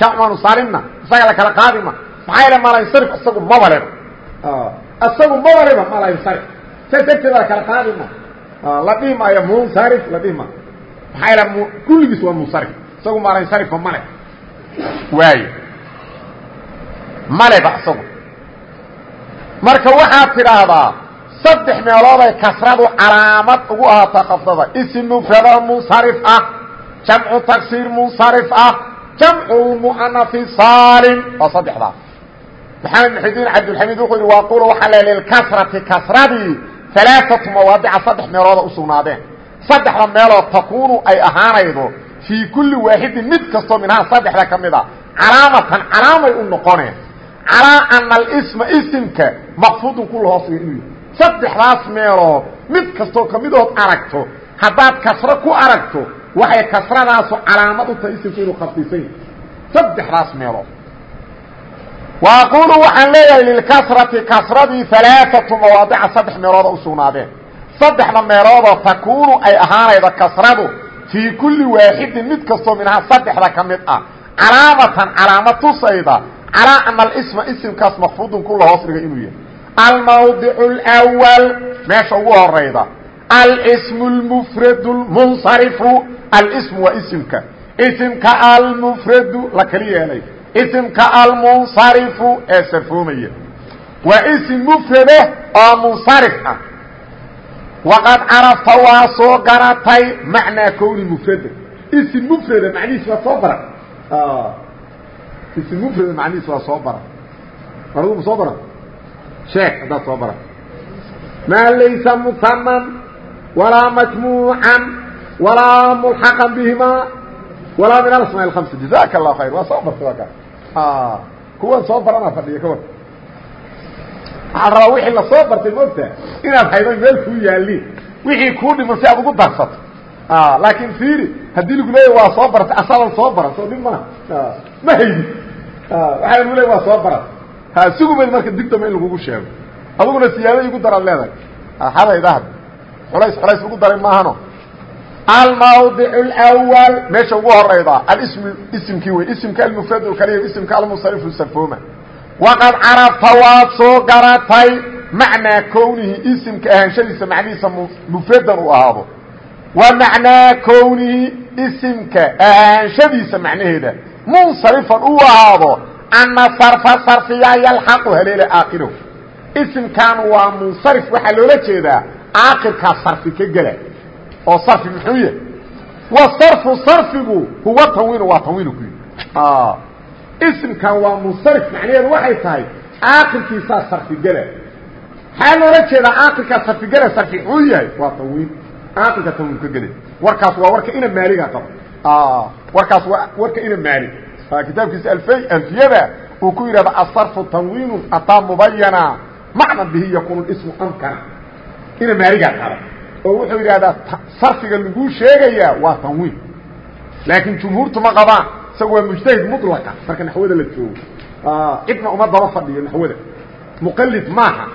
jamcu sarimna isaga la kala qaadima maxaa yaele malansarif isagu mabaleba isagu mabaleba malansarif saas darteed la kala qaadima la dhihi maayo munsarif la dhihi maayo maxaa ila kulligiis waa munsarif isagu maalansarifa male waayo maleba isagu marka waxaad tidhaahdaa saddex meelooday kasradu calaamad ugu ahaataa khafdada ism mufrado munsarif ah jamcu tagsiir munsarif ah jamcu muanafi saalim. Waa saddexdaas maxamed muxidiin cabdilxamiid wuxuu yidhi waa qula waxaa le lilkasrati kasradii alaaatu mawaadica saddex meelooda u sugnaadeen. Saddexda meelood takuunu ay ahaanaydo fii kulli waaxidin mid kastoo minhaa saddexda ka mid a calaamatan calaamay u noqoneen. Calaa ana alisma isimka maqfuudun kula hoosga inuu saddexdaas meelood mid kastoo kamidood aragto haddaad kasro ku aragto waxay kasradaasu calaamad u tahay isimku inuu khafdisan yahy saddexdaas meelood wa aqulu waxaan leeyahay lilkasrati kasradii alaaatu mawaadica saddex meelooda u sugnaadeen. Saddexda meeloodoo takuunu ay ahaanaydo kasradu fii kulli waaxidin mid kastoo minhaa saddexda ka mid ah. Calaamatan calaamad tusayda calaa ana alisma isimkaas makfuudun kula hoos dhiga inuu yahay almawdicu اlwal meesha ugu horayda alsmu اlmufradu lmunsarifu alsmu waa isimka isimka almufradu la kali yeelay isimka almunsarifu ee sarfoomaya waa isim mufrade oo munsarif ah waqad carafta waa soo garatay macnaa kowni mufrada ism mufrada macnihiis waa soo baran ism mufrada macnihiis waa soo baran argu ma soo baran sheeg haddaad soo baran maa laysa musanan walaa majmuucan walaa mulxaqan bihimaa walaa min alasmaa اhamsa jazaka اllahu khayr waa soo bartay waa ka kuwan soo baranaa fadhiya ka war waxaa rabaa wixii la soo bartay moogta inaad haydo meel kuu yaaliin wixii kuu dhiman si aad ugu darsato. Laakiin fiiri haddii lagu leeya waa soo bartay asaadan soo baran soo dhib maa ma haydid waxaa lagu leeya waa soo baran ha sugumayd marka dib dambe in lagugu sheego. Aduguna siyaado igu daraad leedahay. Hadaydaad xulays xulays ugu daray maahano. Almawdic اlأwal meesha ugu horayda alism isimkii wey. Isimka almufrad kaliya isimka almusarifu sarfooma waqad carabta waad soo garatay macnaa kownihi. Isimka ahaanshadiisa macnihiisa mufradan uu ahaado. Wa macnaa kownihi isimka ahaanshadiisa macnaheeda munsarifan uu ahaado ana sarfa sarfiya yalxaqu haleele aakhirahu isimkan waa munsarif waxaa loola jeedaa aakhirkaa sarfi ka gela oo sarfi muxuu yahay wa sarfu sarfigu huwa tanwiinu waa tanwiinu ku yidhi isimkan waa munsarif macnaheedu waxay tahay aakirkiisaa sarfigela maxaa loola jeedaa aakirkaa sarfigela sarfi xuu yahay waa tanwiin aakirka tanwiin ka gele warkaas waa warka ina maaliga qabo warkaas waa warka ina maalig kitaabkiisa alfey alfiyada uu ku yidhahda asarfu tanwiinu ataa mubayana macnan bihi yakunu ismu amkana. Ina maaligaa qaba oo wuxuu yidhahdaa sarfiga laguu sheegayaa waa tanwiin. Laakiin jumhuurtu ma qabaan. Isaga waa mujtahid mطlaqa marka naxwada la joogo. Cidna uma daba fadhiyo naxwada. Muqalid maaha.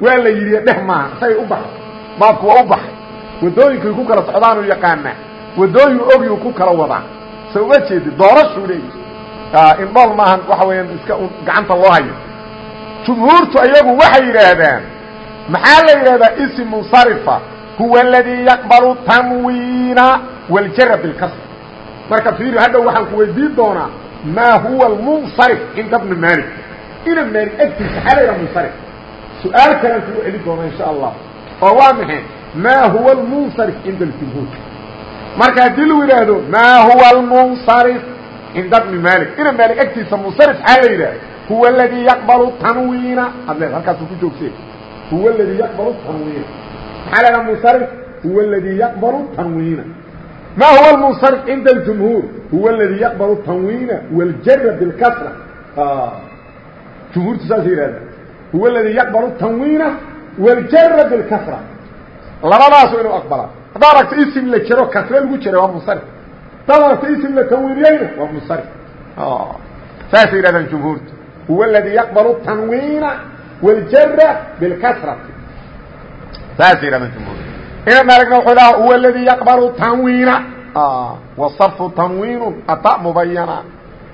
Waa la yidhi dheh maaha isagay u baxay baabku waa u baxay wadooyinkay ku kala socdaanuu yaqaanaa. Wadooyin ogyu ku kala wadaa sa uma jeedi doorashuu leeyahy indhool maahan waxa weeyaan iska gacanta loo hayo. Jumhuurtu ayagu waxay yidhaahdaan maxaa la yidhahdaa ism munsarifa? Huwa aladii yaqbalu tamwiina waljara bilkasr marka fiiri hadhow waxaan ku weydiin doonaa maa huwa almunsarif cinda bni malik ina maalik agtiisa xaa la yidhaha munsarif. Su'aal kalaan kugu celin insha allah oo waa maxay? Maa huwa almunsarif cinda aljumhuur marka haddii lagu yidhaahdo maa huwa almunsarif cinda bni malik ina maalik agtiisa munsarif xaa la yidhaha huwa aladii yaqbalu tanwiina ad leed halkaasuu ku joogsee huwa aladii yaqbalu tanwiina maxaa la yidhaha munsarif huwa aladii yaqbalu tanwiina ma huwa اmنصرف عinda الجمهوur huwa اladي yqبل التنويiن والjr بالkسرة جمهurtu saas yihahda huwa اladي yqبل التنويiن والjr بالkسرة labadaasu inuu aqبلaa haddaa aragto ism la jero kasre lagu jira waa mنصرف hadaad aragto ism la tanwiiniyeyna waa mنصرف saasay yihahdaan جمهuurtu huwa اladي yqبل التنويiن والjr بالkسرة saasay yihahdaan جمهur ina malgna wuxuu dhaha huwa اladii yaqbalu tanwiina wasarfu tanwiinu ata mubayana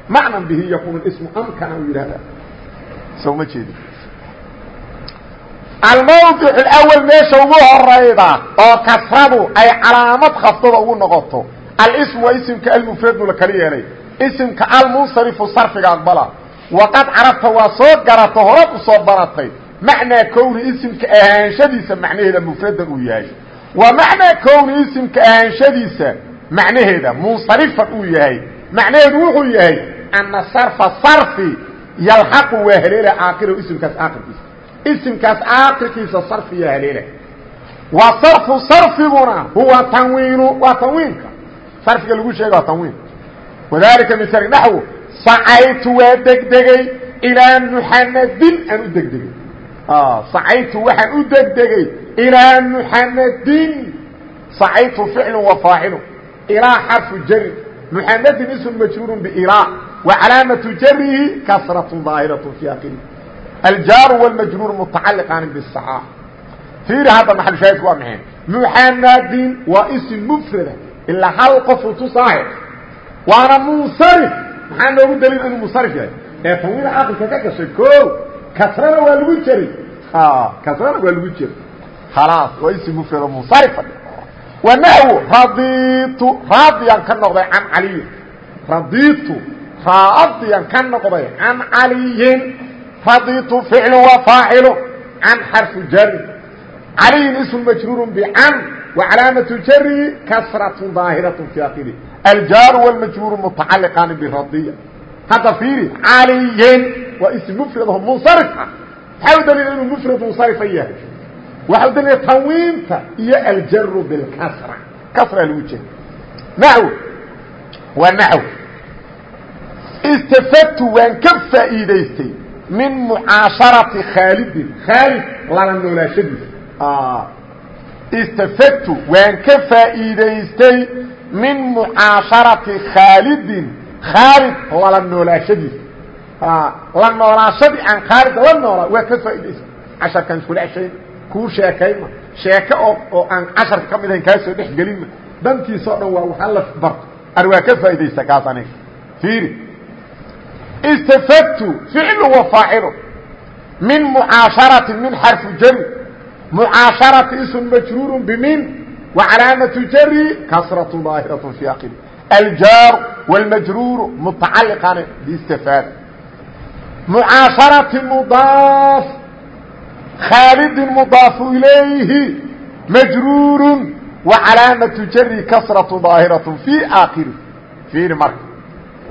macnan bihi yakunu ismu amkana uu yidhahda soo ma jeedi almawdic اlأwl meesha ugu horayda oo kasradu ay calaamad khafdada ugu noqoto alsm waa isimka almufradu la kala yeelay isimka almunsarifu sarfiga aqbala waqad carabta waa soo garata horad u soo baratay macnaa kowni isimka ahaanshadiisa macnaheeda mufradan uu yahay wa macnaa kowni isimka ahaanshadiisa macnaheeda munsarifan uu yahay macnaheedu wuxuu yahay ana sarfa sarfi yalxaqu waa haleela caaqilo isimkaas caaqilkiisa isimkaas caaqilkiisa sarfiya haleela wa sarfu sarfiguna huwa tanwiinu waa tanwiinka sarfiga lagu sheega tanwiin. Wadalika misaal naxwu sacaytu waa degdegay ilaa muxamadin aan u degdegay. Ah, sacaytu waxaan u degdegay ilaa muxamadin sacaytu ficlu wa faacilu ilaa xarfu jari muxamadin ism majruurun bilaa wa calaamatu jarihi kasratu daahiratu fi akiri aljaaru wاlmajruur mutacaliqaani bisaca fiiri hadda maxal shaahidku waa maxayn muxamadin waa ism mfrada ilaa hal qofu tusaahe waana munsarif. Maxaa noogu daliil inuu munsarif yahay? Ee tanwiina caqilka ka gashay o kasrana waa lagu jeri kasrana waa lagu jeri khalaas waa ism mufrado munsarifa wanaxwu raditu raadiyan ka noqday can caliyin. Raditu raadiyan ka noqday can caliyin. Raditu ficlu wa faacilu can xarfu jari caliyin ism majruur bcan وcalaamaة jari kasraة ظaahiraة في akiri aljaaru wاlmajruur mutacaliqaani biradiya hadda fiiri caliyin waa ism mfrad munsarifa maxaa u daliila inuu mfrad munsarifa yahay waxa u daliila tanwiinta iyo aljaru bاlkasra kasra lagu jera naxw waa naxw istafadtu waan ka faa'iidaystay min mucaasharati khaalidin khaalid lala noolaashadiisa istafadtu waan ka faa'iidaystay min mucaasharati khaalidin khaalid lala noolaashadiisa la noolaashadii aan khaalid la noolaa waa ka faa'idaystay casharkaan iskula ceshayn kuu sheekayma sheeke oo oo aan casharka ka mid ahayn kaa soo dhex gelinma dantiisao dhan waa waxaa la barto ani waa ka faa'idaysta kaas aniga fiiri istafadtu ficlu wa faacilu min mucaasharati min xarfu jari mucaasharati ism majruur bmin وcalaamaةu jari kasraة ظaahiraة في akiri aljaar wاlmajruur mutacaliqan biاstifaad mucaasharati mudaaf khaalidin mudaafu ilayhi majruuru وcalaamaةu jari kasraة ظaahiraة في akiri iiri marka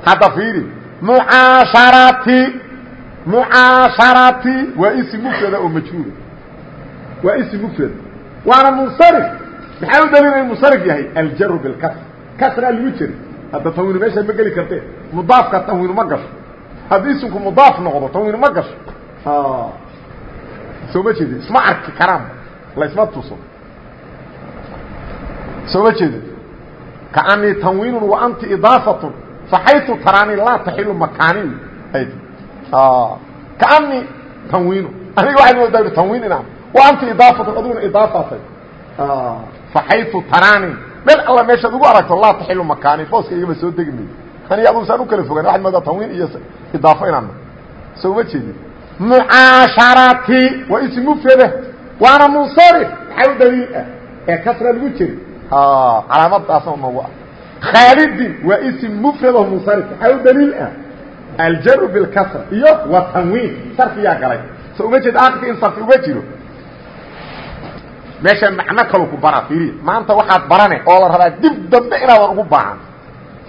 hadda fiiri mucaasharati mucaasharati waa ism mfrada oo majruura waa ism mfrad waana munsarif. Maxaa u daliila in munsarif yahay? Aljaru bilkasr. Kasraa lagu jeri hadda tanwiinu meesha ma geli kartee. Mudaafka tanwiinu ma gasho. Haddii ismku mudaaf noqdo tanwiinu ma gasho. Soo ma jeedin. Isma arki karaan. Laysma tuso. Soo ma jeedin. Kaanii tanwiinun wa anti idaafatun. Faxaytu taraani laa taxilu makaani kaanii tanwiinu aniga waxaad moodaa tanwiin inaa wa anti idaafatun adiguna idaafatay faxaytu taraani. Meel alla meeshaad ugu aragto laa taxilu makaani booska igama soo degi mayo aniga aduusaan u kala fogaan waxaad moodaa tanwiin iyo idaafo inaan soo ma jeedin. Mucaasharati waa ism mufrada waana munsarif maxaa u daliil ah? Ee kasra lagu jeri calaamadaasna noogu ah khaalidin waa. Ism mufrad oo munsarif maxaa u daliil ah? Aljaru bilkasra iyo wa tanwiin sarfiyaa galay. Soo uma jeed aakirka in sarfi uga jiro meesha macno kalu ku bara fiiriya maanta waxaad barane oo la rabaa dib dambe inaadan ugu baahan.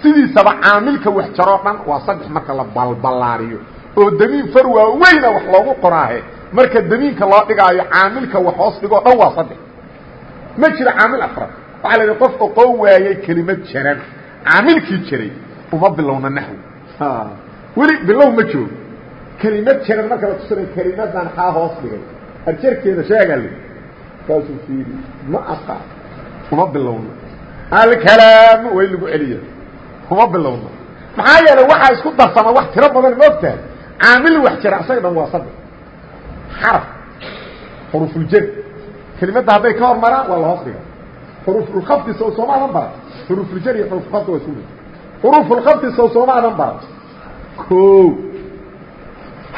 Sidiisaba caamilka wax jaroo dhan waa saddex marka la balballaariyo. Oo damiin far waaweyna wax loogu qoraahe. Marka damiinka loo dhigaayo caamilka wax hoos dhigoo dhan waa saddex. Ma jiro caamil afrad waxaa la yidhi qof oqoon waayey kelimad jaran. Caamilkii jiray uma bilowna naxwi. Weli bilow ma joogo kelimad jaran marka la tusanay kelimadan xaa hoos dhigay. Arjarkeeda sheegali saasuu fiiri ma aqaan uma bilowno. Alkalaamu way lagu celiya uma bilowno. Maxaa yeelay waxaa isku darsama wax tiro badan ma ogtahay. Caamil wax jira isaga dhan waa saddex. Xaraf. Xuruufuljar kelimadda hadday ka hormaraan waa la hoos dhiga xuruufulkafdi sow soomaadan bara xuruufuljar iyo xuruufulkafdi waa isku mid. Xuruufulkafdi sow soomaadan bara o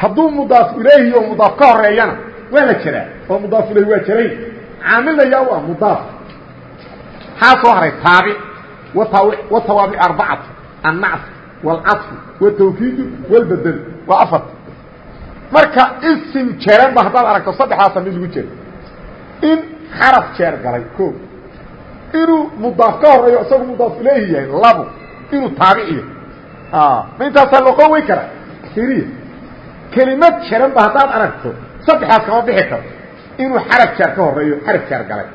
hadduu mudaaf ilayhi oo mudaaf ka horeeyana waa la jiraa oo mudaaf ilayhi waa jarayn caamilna yaa u ah mudaaf maxaa soo haray taabic watawaabic arbacatu annacfu waalcafu watawkiidu walbadelu waa afarta marka isim jeeran ba haddaad aragto saddexdaasa mid ugu jera in xaraf jeer galay o inuu mudaaf ka horeeyo isagu mudaaf ilayhi yahay labo inuu taabiciyo ma intaasaa loqon wey kara siriya kelimad jeran ba haddaad aragto saddexaas kama bixi karto inuu xaraf jaar ka horeeyo xaraf jaar galay.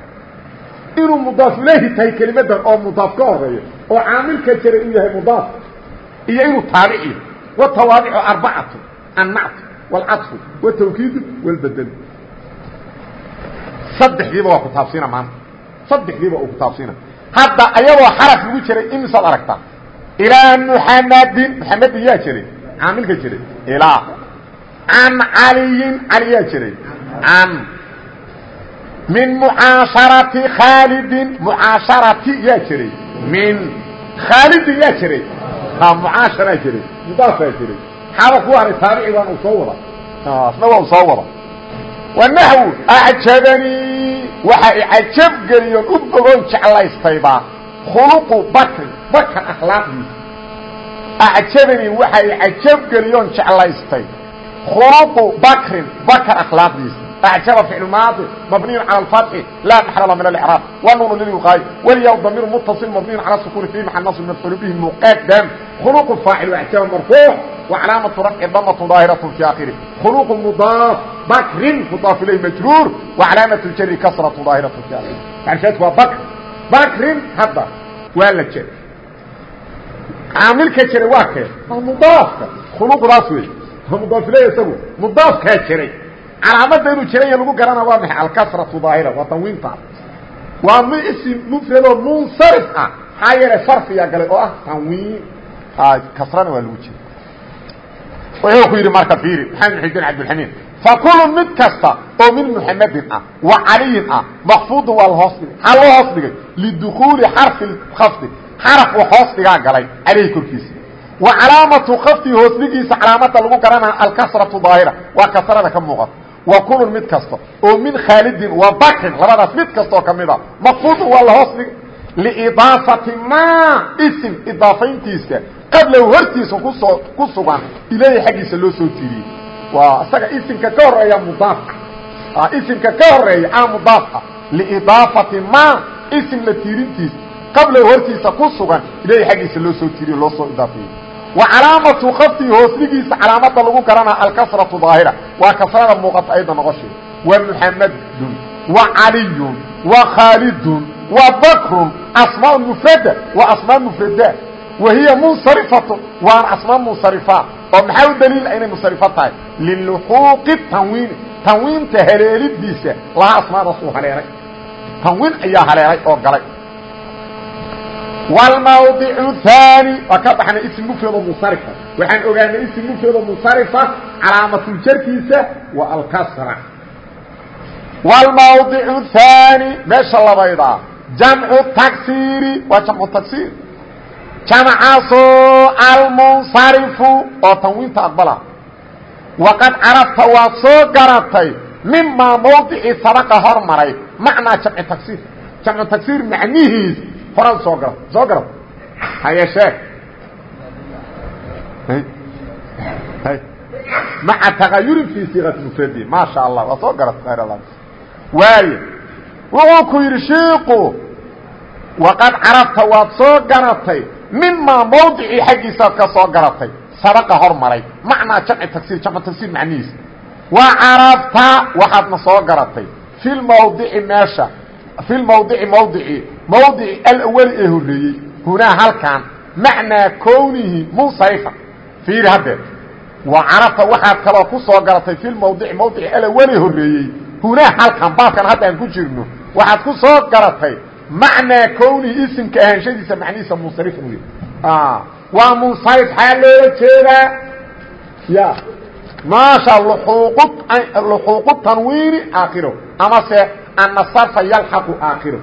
Inuu mudaaf ilayhi tahay kelimadan oo mudaaf ka horeeyo oo caamilka jara uu yahay mudaaf iyo inuu taabiciyo wa arbacatu annactu waalcafu watawkiidu walbadelu saddexdiiba waa kutaabsiina maanta saddexdiiba u kutaabsiina hadda ayadoo xaraf lagu jiray imisaad aragtaa? Ilaa muxamadin muxamadin yaa jiray caamilka jiray. Ilaa. Can caliyin cali jiray. Can min mucaasharati khaalidin mucaasharati yaa jiray min khaalidin yaa jiray ha mucaasharaa jiray mudaafaa jiray xaaba ku haray taabici baan u wada asna waa u wada wanaxwu acjabanii waxa icajab geliyoon u bogoon jeclaystayba khuluqu bakrin bakar akhlaaqdiisa acjabanii waxa icajab geliyoon jeclaystay khuluqu bakrin bakar akhlaaqdiisa أعجب فعل ماضي مبني على الفتح لا محل من الإعراب والنون للوقاية والياء ضمير متصل مبني على السكون في محل نصب مفعول به مقدم خلوق الفاعل وأعجب مرفوع وعلامة رفع ضمة ظاهرة في آخره خلوق مضاف بكر مضاف إليه مجرور وعلامة الجر كسرة ظاهرة في آخره يعني شايف هو بكر بكر هذا ولا جر عامل كجر واكر مضاف خلوق راسوي مضاف إليه يسوي مضاف كجري calaamada inuu jiranya lagu garana waa maxay? Alkasratu daahira waa tanwiinta waa m ism mufradoo munsarif ah. Maxaa yeelay sarfiyaa galay oo ah tanwiin. Kasrana waa lagu jira wuxuu ku yidhi marka fiiri maxamed xuseen cabdilxamiid fakulu mid kasta oo min muxamedin ah wa caliyin ah makfuudun waa lahoos dhigay. Maxaa loo hoos dhigay? Lidukuuli xarfi khafdi. Xaraf u hoos dhigaa galay caleyhi korkiisa. Wa calaamatu khafdi hoosdhigiisa calaamada lagu garanaa alkasratu daahira. Waa kasrada ka muuqata wa kulun mid kasta oo min khaalidin wa bakrin labadaas mid kastaoo ka mida. Maqfuudun waa lahoos dhig liidaafati ma isim idaafayntiisa qablahu hortiisa ku soo ku sugan ileyhi xaggiisa loo soo tiiriyey waa isaga isimka ka horreeya mudaafka isimka ka horreeya a mudaafka liidaafati ma isim la tiirintiisa qablahu hortiisa ku sugan ileyhi xaggiisa loo soo tiiriyo loo soo idaafeeyey wacalaamatu qafdii hoosligiisa calaamada lagu garana alkasratu daahira waa kasrada muuqata ayda noqoshee. Wa muxamadun wa caliyun wa khaalidun wa bakrun asmaa mufrada waa asmaa mufrada wa hiya munsarifatu waana asmaa munsarifa. Oo maxaa u daliila ah inay munsarifo tahay? Liluxuuqi tanwiini tanwiinta haleelidiisa wlmawdic haani waa ka baxnay ism mufrado munsarifa waxaan ogaanay ism mufrado munsarifa calaamatul-jarkiisa waa alkasra wlmawdic haani meesha labaydaa jamcu taksiiri waa jamcu taksiir jamcaasoo almunsarifu oo tanwiinta aqbala waqad carafta waad soo garatay mimaa mawdicii sabaqa hormaray macnaa jamci taksiir jamcu taksiir macnihiis horaad soo gara soo garad haye sheeg maca tagayurin fi siiqati mufradi maa sha allah waa soo garat khayr alla waayo wuxuu ku yidhi shiiku waqad carabta waad soo garatay. Mimaa mawdicii xaggiisaad ka soo garatay. Sabaqa hormaray macnaa jamci tagsiir jamcu tagsiir macnihiisa. Wa carabta waxaadna soo garatay. Fi lmawdici meesha fi lmawdici mawdici mawdici alawali ee horeeyey hunaa halkan macnaa kownihi munsarifa fiiri haddeed wa carabta waxaad kaloo ku soo garatay fi lmawdici mawdici alawali horeeyey hunaa halkan baabkan hadda aan ku jirno waxaad ku soo garatay macnaa kownihi isimka ahaanshadiisa macnihiisa munsarifan wey waa munsarif xaa loola jeedaa ya maasha luxuuqu tanwiini aakhiro amase ana sarfa yalxaqu aakhiro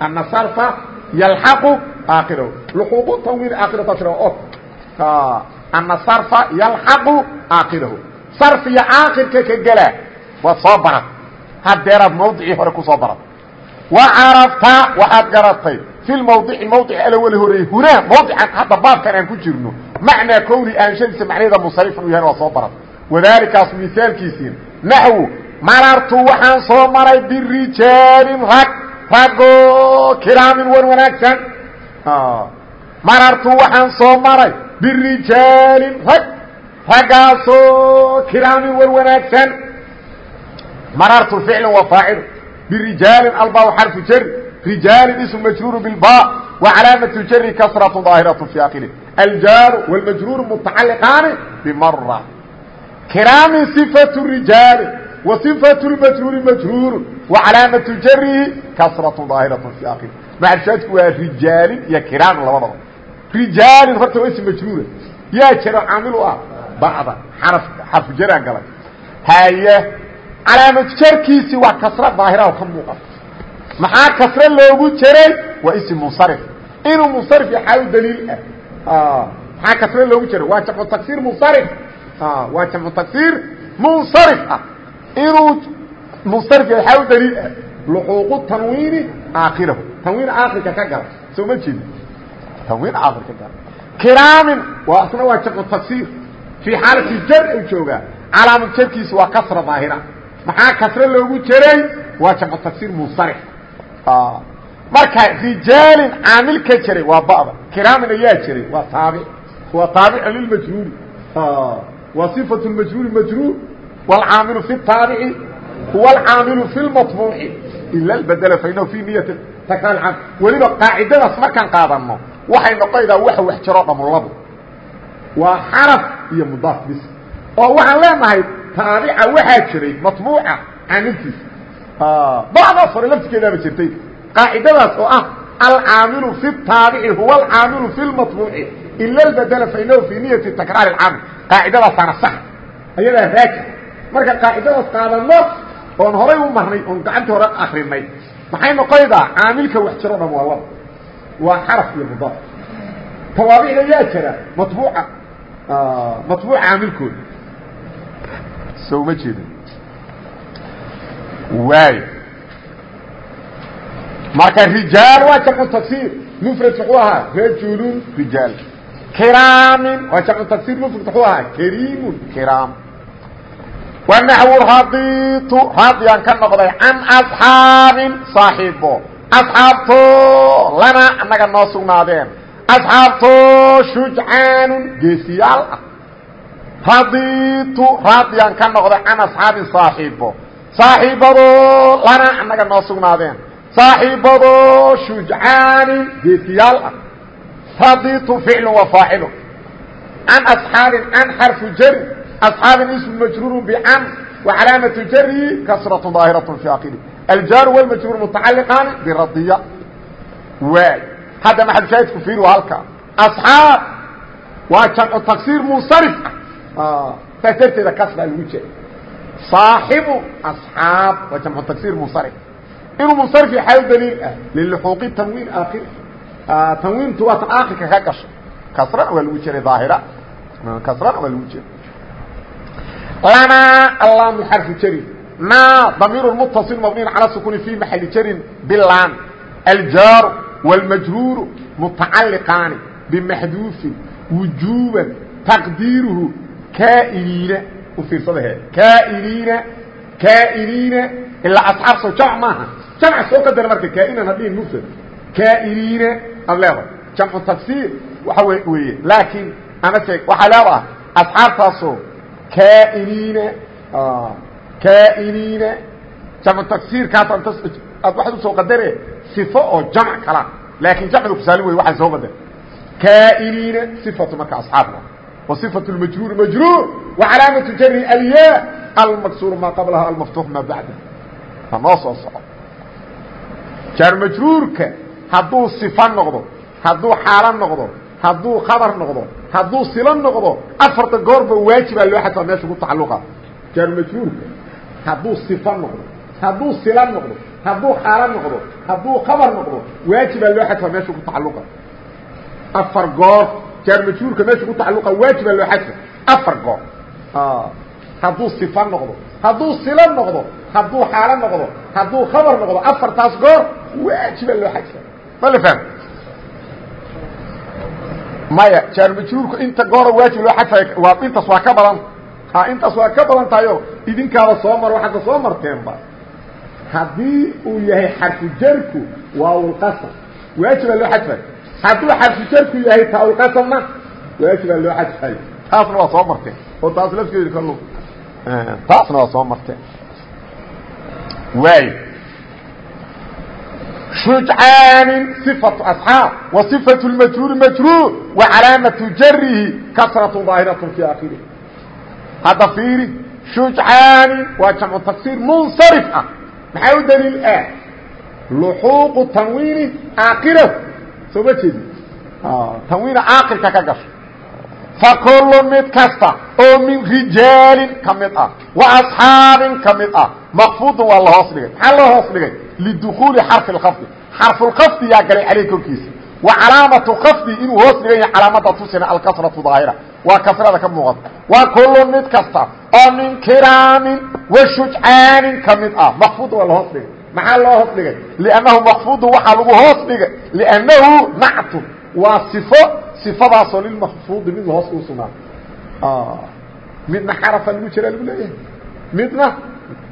ana sarfa yalxaqu aakhirahu luquuqu tanwiin aakhira tasra og ana sarfa yalxaqu aakhirahu sarfiya aakhirka ka gela waa soo baran hadeeraad mawdicii hore ku soo barat wa carafta waxaad garatay fi lmawdici mawdic alawali horeeyey hunaa mawdican hadda baabkan aan ku jirno macnaa kowni aanshadiisa macnaheeda munsarifan u yahan waa soo barat wadaalikaas misaalkiisiin naxwu marartu waxaan soo maray birijaalin rag rago kiraamin wan wanaagsan. Marartu waxaan soo maray birijaalin rag raggaasoo kiraamin wan wanaagsan. Marartu ficl wa faacil. Birijaalin alba xarfu jari rijaalin ism majruur bilba wa calaamatu jari kasratu daahiratu fi akiri aljaaru wاlmajruur mutacaliqaani bimara kiraamin صifatu rijaali lmajruuri majruur wa calaamatu jarihi kasratu daahiratu fi akiri maxalshaadku waa rijaalin iyo kiraamin labadaba rijaalin horta waa ism majruura yaa jiro caamil u ah bacda xaraf xarfu jaraan galay haye calaamad jarkiisii waa kasra daahiraha ka muuqata maxaa kasre loogu jeray waa ism munsarif inuu munsarif yahaa u daliil ah maxaa kasre loogu jeray waa jamcu taksiir munsarif waa jamcu taksiir munsarif ah inuu yahay waxaa u daliil ah luxuuqu tanwiini aakhirahu. Tanwiin aakhirka ka gala soo ma jeedi tanwiin aakhir ka gala. Kiraamin waa asna waa jamcu taksiir fii xaalati jar u joogaa calaamad jarkiisi waa kasra daahira. Maxaa kasre loogu jeray waa jamcu taksiir munsarif marka rijaalin caamil ka jiray waa ba'da. Kiraamin ayaa jiray waa taabic. Waa taabic lilmajruuri waa صifaة majruuri majruur wاlcaamilu fi الtaabici huwa alcaamilu fi اlmaطbuuci ila اbedl fainahu fi niyati takraar caam weliba qaacidadaas markaan qaadano waxay noqonaydaa waxa wax jiroo dhamuladu waa xaraf iyo mudaaf bis oo waxaan leenahay taabica waxaa jiray maطbuuca caamilkiisa bacdaas hore laftigeedaaba jirtay qaacidadaas oo ah alcaamilu fi الtaabici huwa alcaamilu fi اlmaطbuuci ila اbedl fainahu fi niyati takraar اcaamil qaacidadaasaana sax ayadaa raajix marka qaacidadaas qaadano oon horay u marnay oon gacantii hore akrinay maxay noqonaydaa caamilka wax jiro dham waa laba waa xaraf iyo mudaaf. Tawaabicda yaa jira mabuuca maطbuuca caamilkooda so uma jeedin. Waay marka rijaal waa jamcu tagsir mfrad muxuu ahaa rajulun rijaal. Kiraamin waa jamcu tagsir mfrad muxuu ahaa kariimun kiraam wanaxwu raditu radiyaan ka noqday can asxaabin saaxiibo asxaabto lana annaga noo sugnaadeen asxaabto shujcaanun geesiyaal ah raditu radiyaan ka noqday can asxaabin saaxiibo saaxiibado lana annaga noo sugnaadeen saaxiibado shujcaanin geesiyaal ah raditu ficlu wa faacilu can asxaabin can xarfu jari asxaabin ismu majruuru bcan wa calaamatu jarihi kasratu daahiraة fi akiri aljaaru wاlmajruur mutacaliqaani biradiya waay hadda maxalshaahidku fiir waa halka asxaab waa jamcu taksiir munsarif ah saas darteeda kasraa lagu jera صaaxibu asxaab waa jamcu taksiir munsarif inuu munsarif yahay u daliil ah liluxuuqi tanwiin aakhir tanwiintu waa tan aakhirka ka gasho kasrana waa lagu jiray daahira kasrana waa lagu jiray lanaa allaam xarfu jarin naa damiir mutaصil mabniin calى sukuni fi maxali jarin bilaan aljaaru wاlmajruuru mutacaliqaani bimaxduufin wujuuban taqdiiruhu kaa'iniina u fiirsada he kaa'iniina kaa'iniina ilaa asxaab soo jamc maaha jamc soo qadara marka kaainan hadhihin mufrad kaa'iniina ad leedahay jamcu tafsiir waxa weeye laakiin ama se waxaa leedaha asxaabtaasoo kainiina ah, kainiina jamcu taksiirkaasa intas aad waxaad u soo qadare sifo oo jamc kala. Laakiin jamcda kusaali wey waxaan soo qadar kainiina sifatu marka asxaabka wa sifatu majruur majruur wa calaamatu jari alya. Almaksuuru maa qablaha almaftuux maa bacda hanoo soo soco. Jaarmajruurka hadduu sifo noqdo hadduu xaalo noqdo hadduu khabar noqdo hadduu silo noqdo afarta goorba waajibaa loo xadfaa meesha ku tacaluqa jaarumajhuurka hadduu sifo noqdo hadduu silo noqdo hadduu xaalo noqdo hadduu khabar noqdo waajibaa loo xadfaa meesha ku tacaluqa afar goor jaarumajhuurka meesha ku tacaluqa waajibaa loo xadfa afar goor. Hadduu sifa noqdo hadduu silo noqdo hadduu xaalo noqdo hadduu khabar noqdo afartaas goor maya jaarmajhuurku inta goora waajib loo xadfay waa intaas waa ka badan. Intaas waa ka badan tahayo idinkaaba soo maro xagga soo marteenba. Haddii uu yahay xarfu jarku waawlqasam waajibaa loo xadfay hadduu xarfu jarku yahay taaulqasamna waajibaa loo xadfay taasna waa soo marteen. Oo taas lafkeedi kal taasna waa soo marteen. Waay شجعاaن صفة أصحاaب وصفة المجrور مجrور وعaلاaمة جرhi كسرة ظاaهرة في آkره hadda فiiri شhuجعاaن waa جمع تكسير منصرف ah مaxaa u dليل ah لحوuق تنوين aakرة soo ma jeedi تنوين aakرka ka gaشho فكل mid kasta oo min رiجaaل ka mid ah وأصحاaب ka mid ah مkفوض waa la hoos dhigay مaxaa loo hoos dhigay لدخuuل xرف الkفض xرفالkفض yaa galay عalيه korkiisa وcalaamaة kفضi inuu hoos dhigan yahay calaamada tusina alkasرaةu ظaahira waa kasrada ka muuqata waa kul mid kasta oo min kiraamin وashujcaanin ka mid ah مkفوض waa la hoos dhigay maxaa loo hoos dhigay لأnnahu مkفوض waxaa lagu hoos dhigay لأnnahu nactu waa صفo صifadaasoo lilmkفوضi mid hoos u sugnaa midna xarafa lagu jira lagu leeyahay midna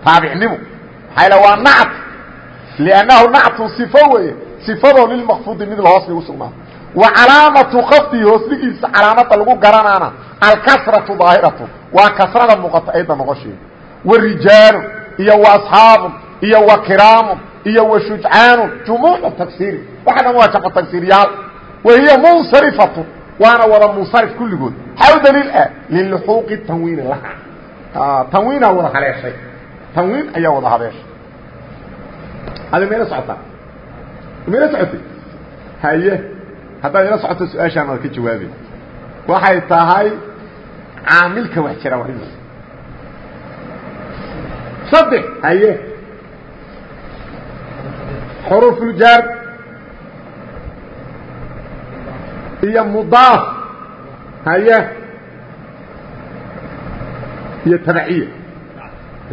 taabicnimo maxaa waa nact لأnnahu nactu صifo weeye صifadoo lilmkفudi mid lahoos dhigu sugnaato wa calaamatu kafdihi hoosdhigiisa calaamada lagu garanaana alkasraةu ظaahiratu waa kasrada muuqata ayda noqosheeda warijaalu iyo وaصxaabu iyo وakiraamu iyo وashujcaanu jumuucu tagsiiri waxa dhan waa jamcu tagsiiryaal wahiya munsarifatu waana wada munsarif kulligood maxaa u daliil ah liluxuuqi tanwiini laha tanwiinaa wada haleeshay tanwiin ayaa wada habeeshay adi mayla socotaa mayla socotay haye haddaad ila socoto su'aashaan waad ka jawaabay waxay tahay caamilka wax jira waa inu saddex haye xuruufuljaar iyo mudaaf haye iyo tabciya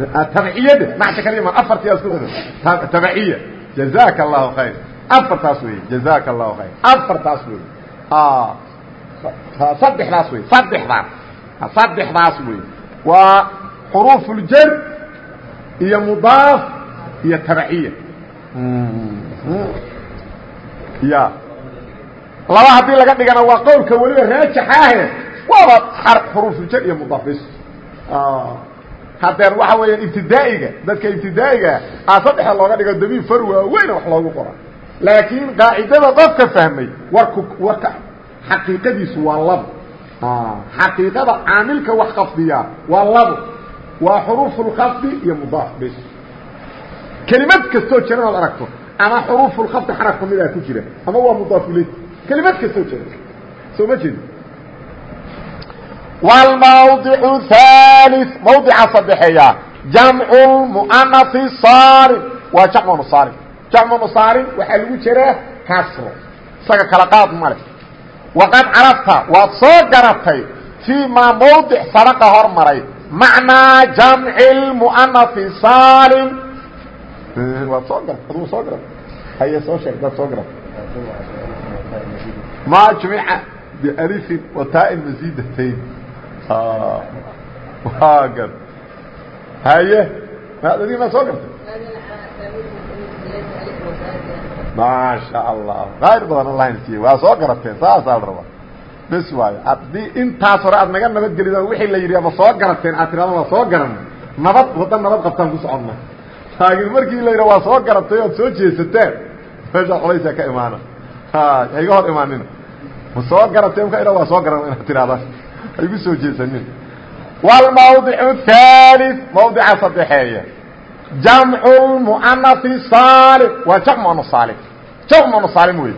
tabciyada macsa kalima afartii isku dada tabciya jazaaka allahu khayr afartaas wey jazaaka allahu khayr afartaas wey saddexdaas wey saddexdaas saddexdaas wey waa xuruufuljar iyo mudaaf iyo tabciya ya laba haddii laga dhigana waa qowlka weliba raajaxaahe waaba xuruufuljar iyo mudaaf bs hadeer waxa weeyaan ibtidaa'iga dadka ibtidaa'iga a saddexa looga dhigo damiir far waaweyna wax loogu qora. Laakiin qaacidada qofka fahmay warku warka xaqiiqadiisu waa labo xaqiiqada caamilka wax qafdiyaa waa labo waa xuruufulkafdi iyo mudaaf bs kelimad kastoo jiran ood aragto ama xuruufulkafdi xaraf kamidaa ku jira ama waa mudaaf ilay kelimad kastoo jiran. Soo ma jeedi wlmawdicu haali mawdica sadexeeya jamcu lmuanai saalim waa jacmu saalim jacmu saalim waxaa lagu jiraa kasro isaga kala qaad male waqad carafta waad soo garatay fii maa mawdic sabaqa hormaray macnaa jamci lmuanai saalim waad soo garat aduu soo garat haye soo sheeg daad soo garat ma jumica bialifin wa taa'in masiidatayn waa gar haye maad adiina soo gartay maasha allah khayr badan allahna siiye waa soo garateen saasaa raba bes waayo haddii intaas hore aad naga nabadgelidaan wixii la yidhi ama soo garateen aad tidhahdo waa soo garanay nabad wadda nabad qabtaan ku soconna laakiin markii la yidha waa soo garatay oad soo jeesateen meeshaa culaysaa ka imaana. Hayga hor imaanina ma soo garateen ka idha waa soo garana inaad tidhahdaan haygu soo jeesanin والموضع الثالث موضع صدحeeya جمع المؤنث صالح waa جمع مؤنث صالح جمع مؤنث صالح wey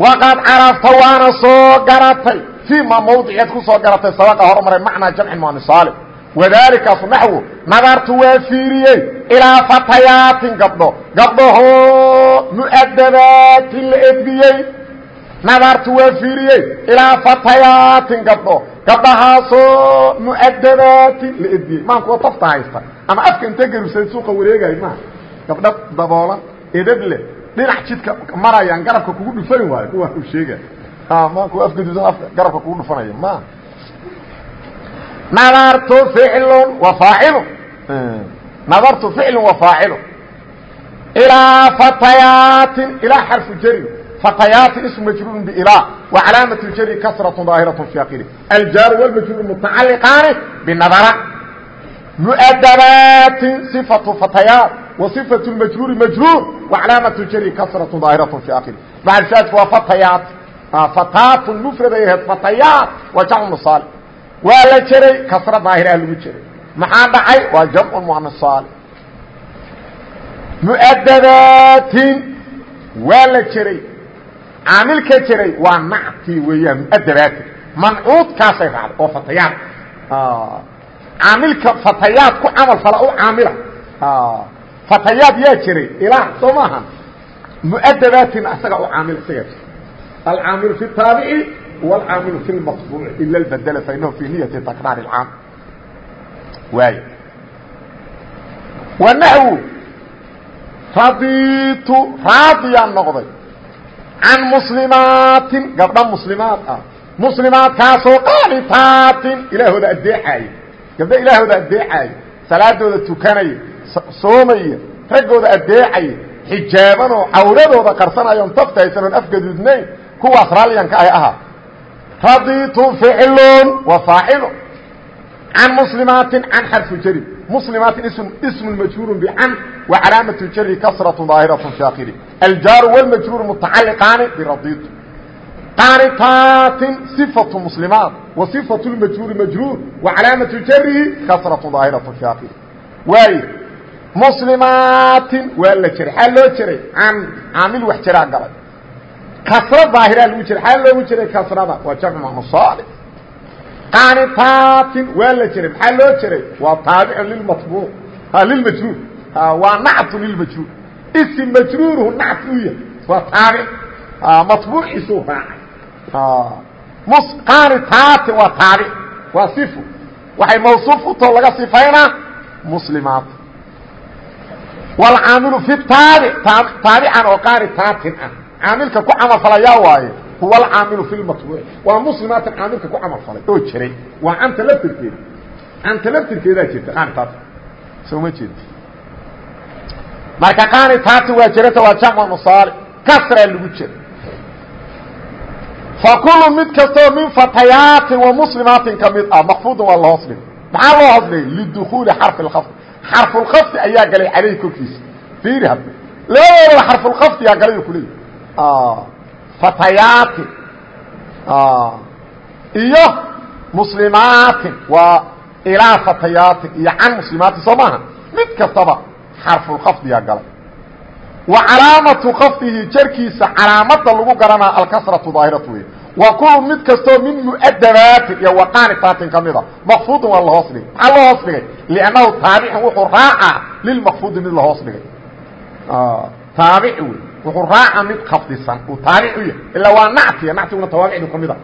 وqad carafta waana soo garatay فيma mوضعeed ku soo garatay sabqa hormaray معنىa جمع مؤنث صالح وذaلikaasu نaحو nadartu waa fiiriyey إilىa fatayaatin gabdho gabdhahoo مؤdabaatin la edbiyey nadartu waa fiiriyey ilaa fatayaatin gabdho gabdhahaasoo mu'adabaatin la ediyey maan kuwa tafta haysta. Ama afka inta garubsada suuqa wareegay maaha gabdho daboolan edab leh dhinac jidka marayaan garabka kugu dhufani waayo kuwa sheega maan kuwa afgaduusan afka garabka kugu dhufanaya ma. Nadartu ficlun wa faacilu nadartu ficlun wa faacilu ilaa fatayaatin ilaa xarfu jarin fatayaatin ism majruurun bilaa wa calaamatu jari kasratu daahiratu fi akiri aljaaru walmajruur mutacaliqaani binadara mu'adabaatin sifatu fatayaat wa sifatu majruuri majruur wa calaamatu jari kasratu daahiratu fi akiri maxalshaadku waa fatayaat fataatun mufrad ay ahayd fatayaat waa jamcu musaali waa la jeray kasra daahiraha lagu jeray maxaa dhacay waa jamcu muana saali mu'adabaatin waa la jeray caamil ka jiray waa nactii weeyaan muadabaati mancuudkaasay raacday oo fatayaad. Ah. Caamilka fatayaad ku camal fala u caamila. Ah. Fatayaad yaa jiray ilaa soo maaha muadabaatina asaga u caamila isagaa jiray. Alcaamilu fi taabici wاlcaamilu fi lmatbuuci ila lbadela fainahu fi niyati takraar اcaam waay. Wanaxwu raditu raadiyaan noqday can muslimaatin gabdho muslimaad ah muslimaadkaasoo qaanitaatin ilaahooda addeecaya gabdho ilaahooda addeecaya salaadooda tukanaya soomaya raggooda addeecaya xijaabanoo cawradooda qarsanayoon tafta haysanoon afgaduudnayn kuwaas raalliyanka ay ahaa raditu ficlun wa faacilu can muslimaatin can xarfu jari muslimaatin ismu majhuur bcan wa calaamaة jari kasraة daahiraة fi akiri aljaaru wاlmajruur mutacaliqaani biraditu qaanitaatin صifaة muslimaat wa صifaة اmajhuuri majruur wa calaamaةu jarihi kasraة daahiraة fi akiri waay muslimaatin waa la jeray xaa loo jeray can caamil wax jaraa galay kasra daahiraa lagu jeray xaa loogu jeray kasrada waa jamcu musaali qaanitaatin waa la jeray maxaa loo jeray waa taabicu lilmatbuuc lilmajruur waa nactu lilmajruur ism majruuruhu nact u yahay waa taabic matbuuciisuu raacay qaanitaatin waa taabic waa sifu waxay mawsuuf u tao laga sifaynaa muslimaat wاlcaamilu fi taabic taabican oo qaanitaatin ah caamilka ku camal falayaa waaye huwa alcaamilu fi lmatbuuci waa muslimaatan caamilka ku camal falay oo jiray waa canta laftirkeeda canta laftirkeedaa jirta qaanitaati soo ma jeeda marka qaanitaati waa jirata waa jamcu musaali. Kasraa lagu jira fakulu mid kastoo min fatayaatin wa muslimaatin ka mid ah makfuudun waa lahoos dhigay maxaa loo hoos dhigay lidukuuli xarfi lkafdi xarfulkafdi ayaa galay caleyhi korkiisa. Fiiri hadda. Labadoodaba xarfulkafdiyaa galay kuleeyahy fatayaatin iyo muslimaatin. Waa ilaa fatayaatin iyo can muslimaatin soo maaha mid kastaba xarfulkafdiyaa galay. Wa calaamatu kafdihi jarkiisa calaamada lagu garanaa alkasratu daahiratu wey wa kulu mid kastoo min mu'adabaatin iyo waqaanitaatin ka mida. Makfuudin waa lahoos dhigay. Maxaa loo hoos dhigay? Liannahu taabicin wuxuu raacaa lilmakfuudi mid lahoos dhigay. Taabic wey wuxuu raaca mid khafdisan uu taabic u yahay. Ilaa waa nactiya nactiguna tawaabicdu ka mid a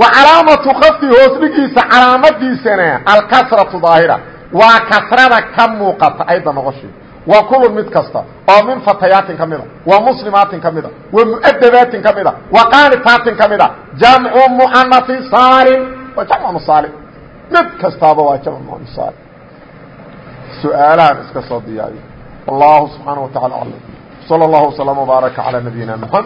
wa calaamatu khafdi hoos dhigiisa calaamadiisana alkasratu daahira waa kasrada ka muuqata ayda noqoshii wa kulun mid kasta oo min fatayaatin ka mida wa muslimaatin ka mida wa mu'adabaatin ka mida wa qaanitaatin ka mida jamcu mu'anai saalim waa jamcu saalim mid kastaaba waa jamcu muana saalim su-aalahan iska soo diyaariyo والله سبحانه وتعالى أعلم صلى الله وسلم وبارك على نبينا محمد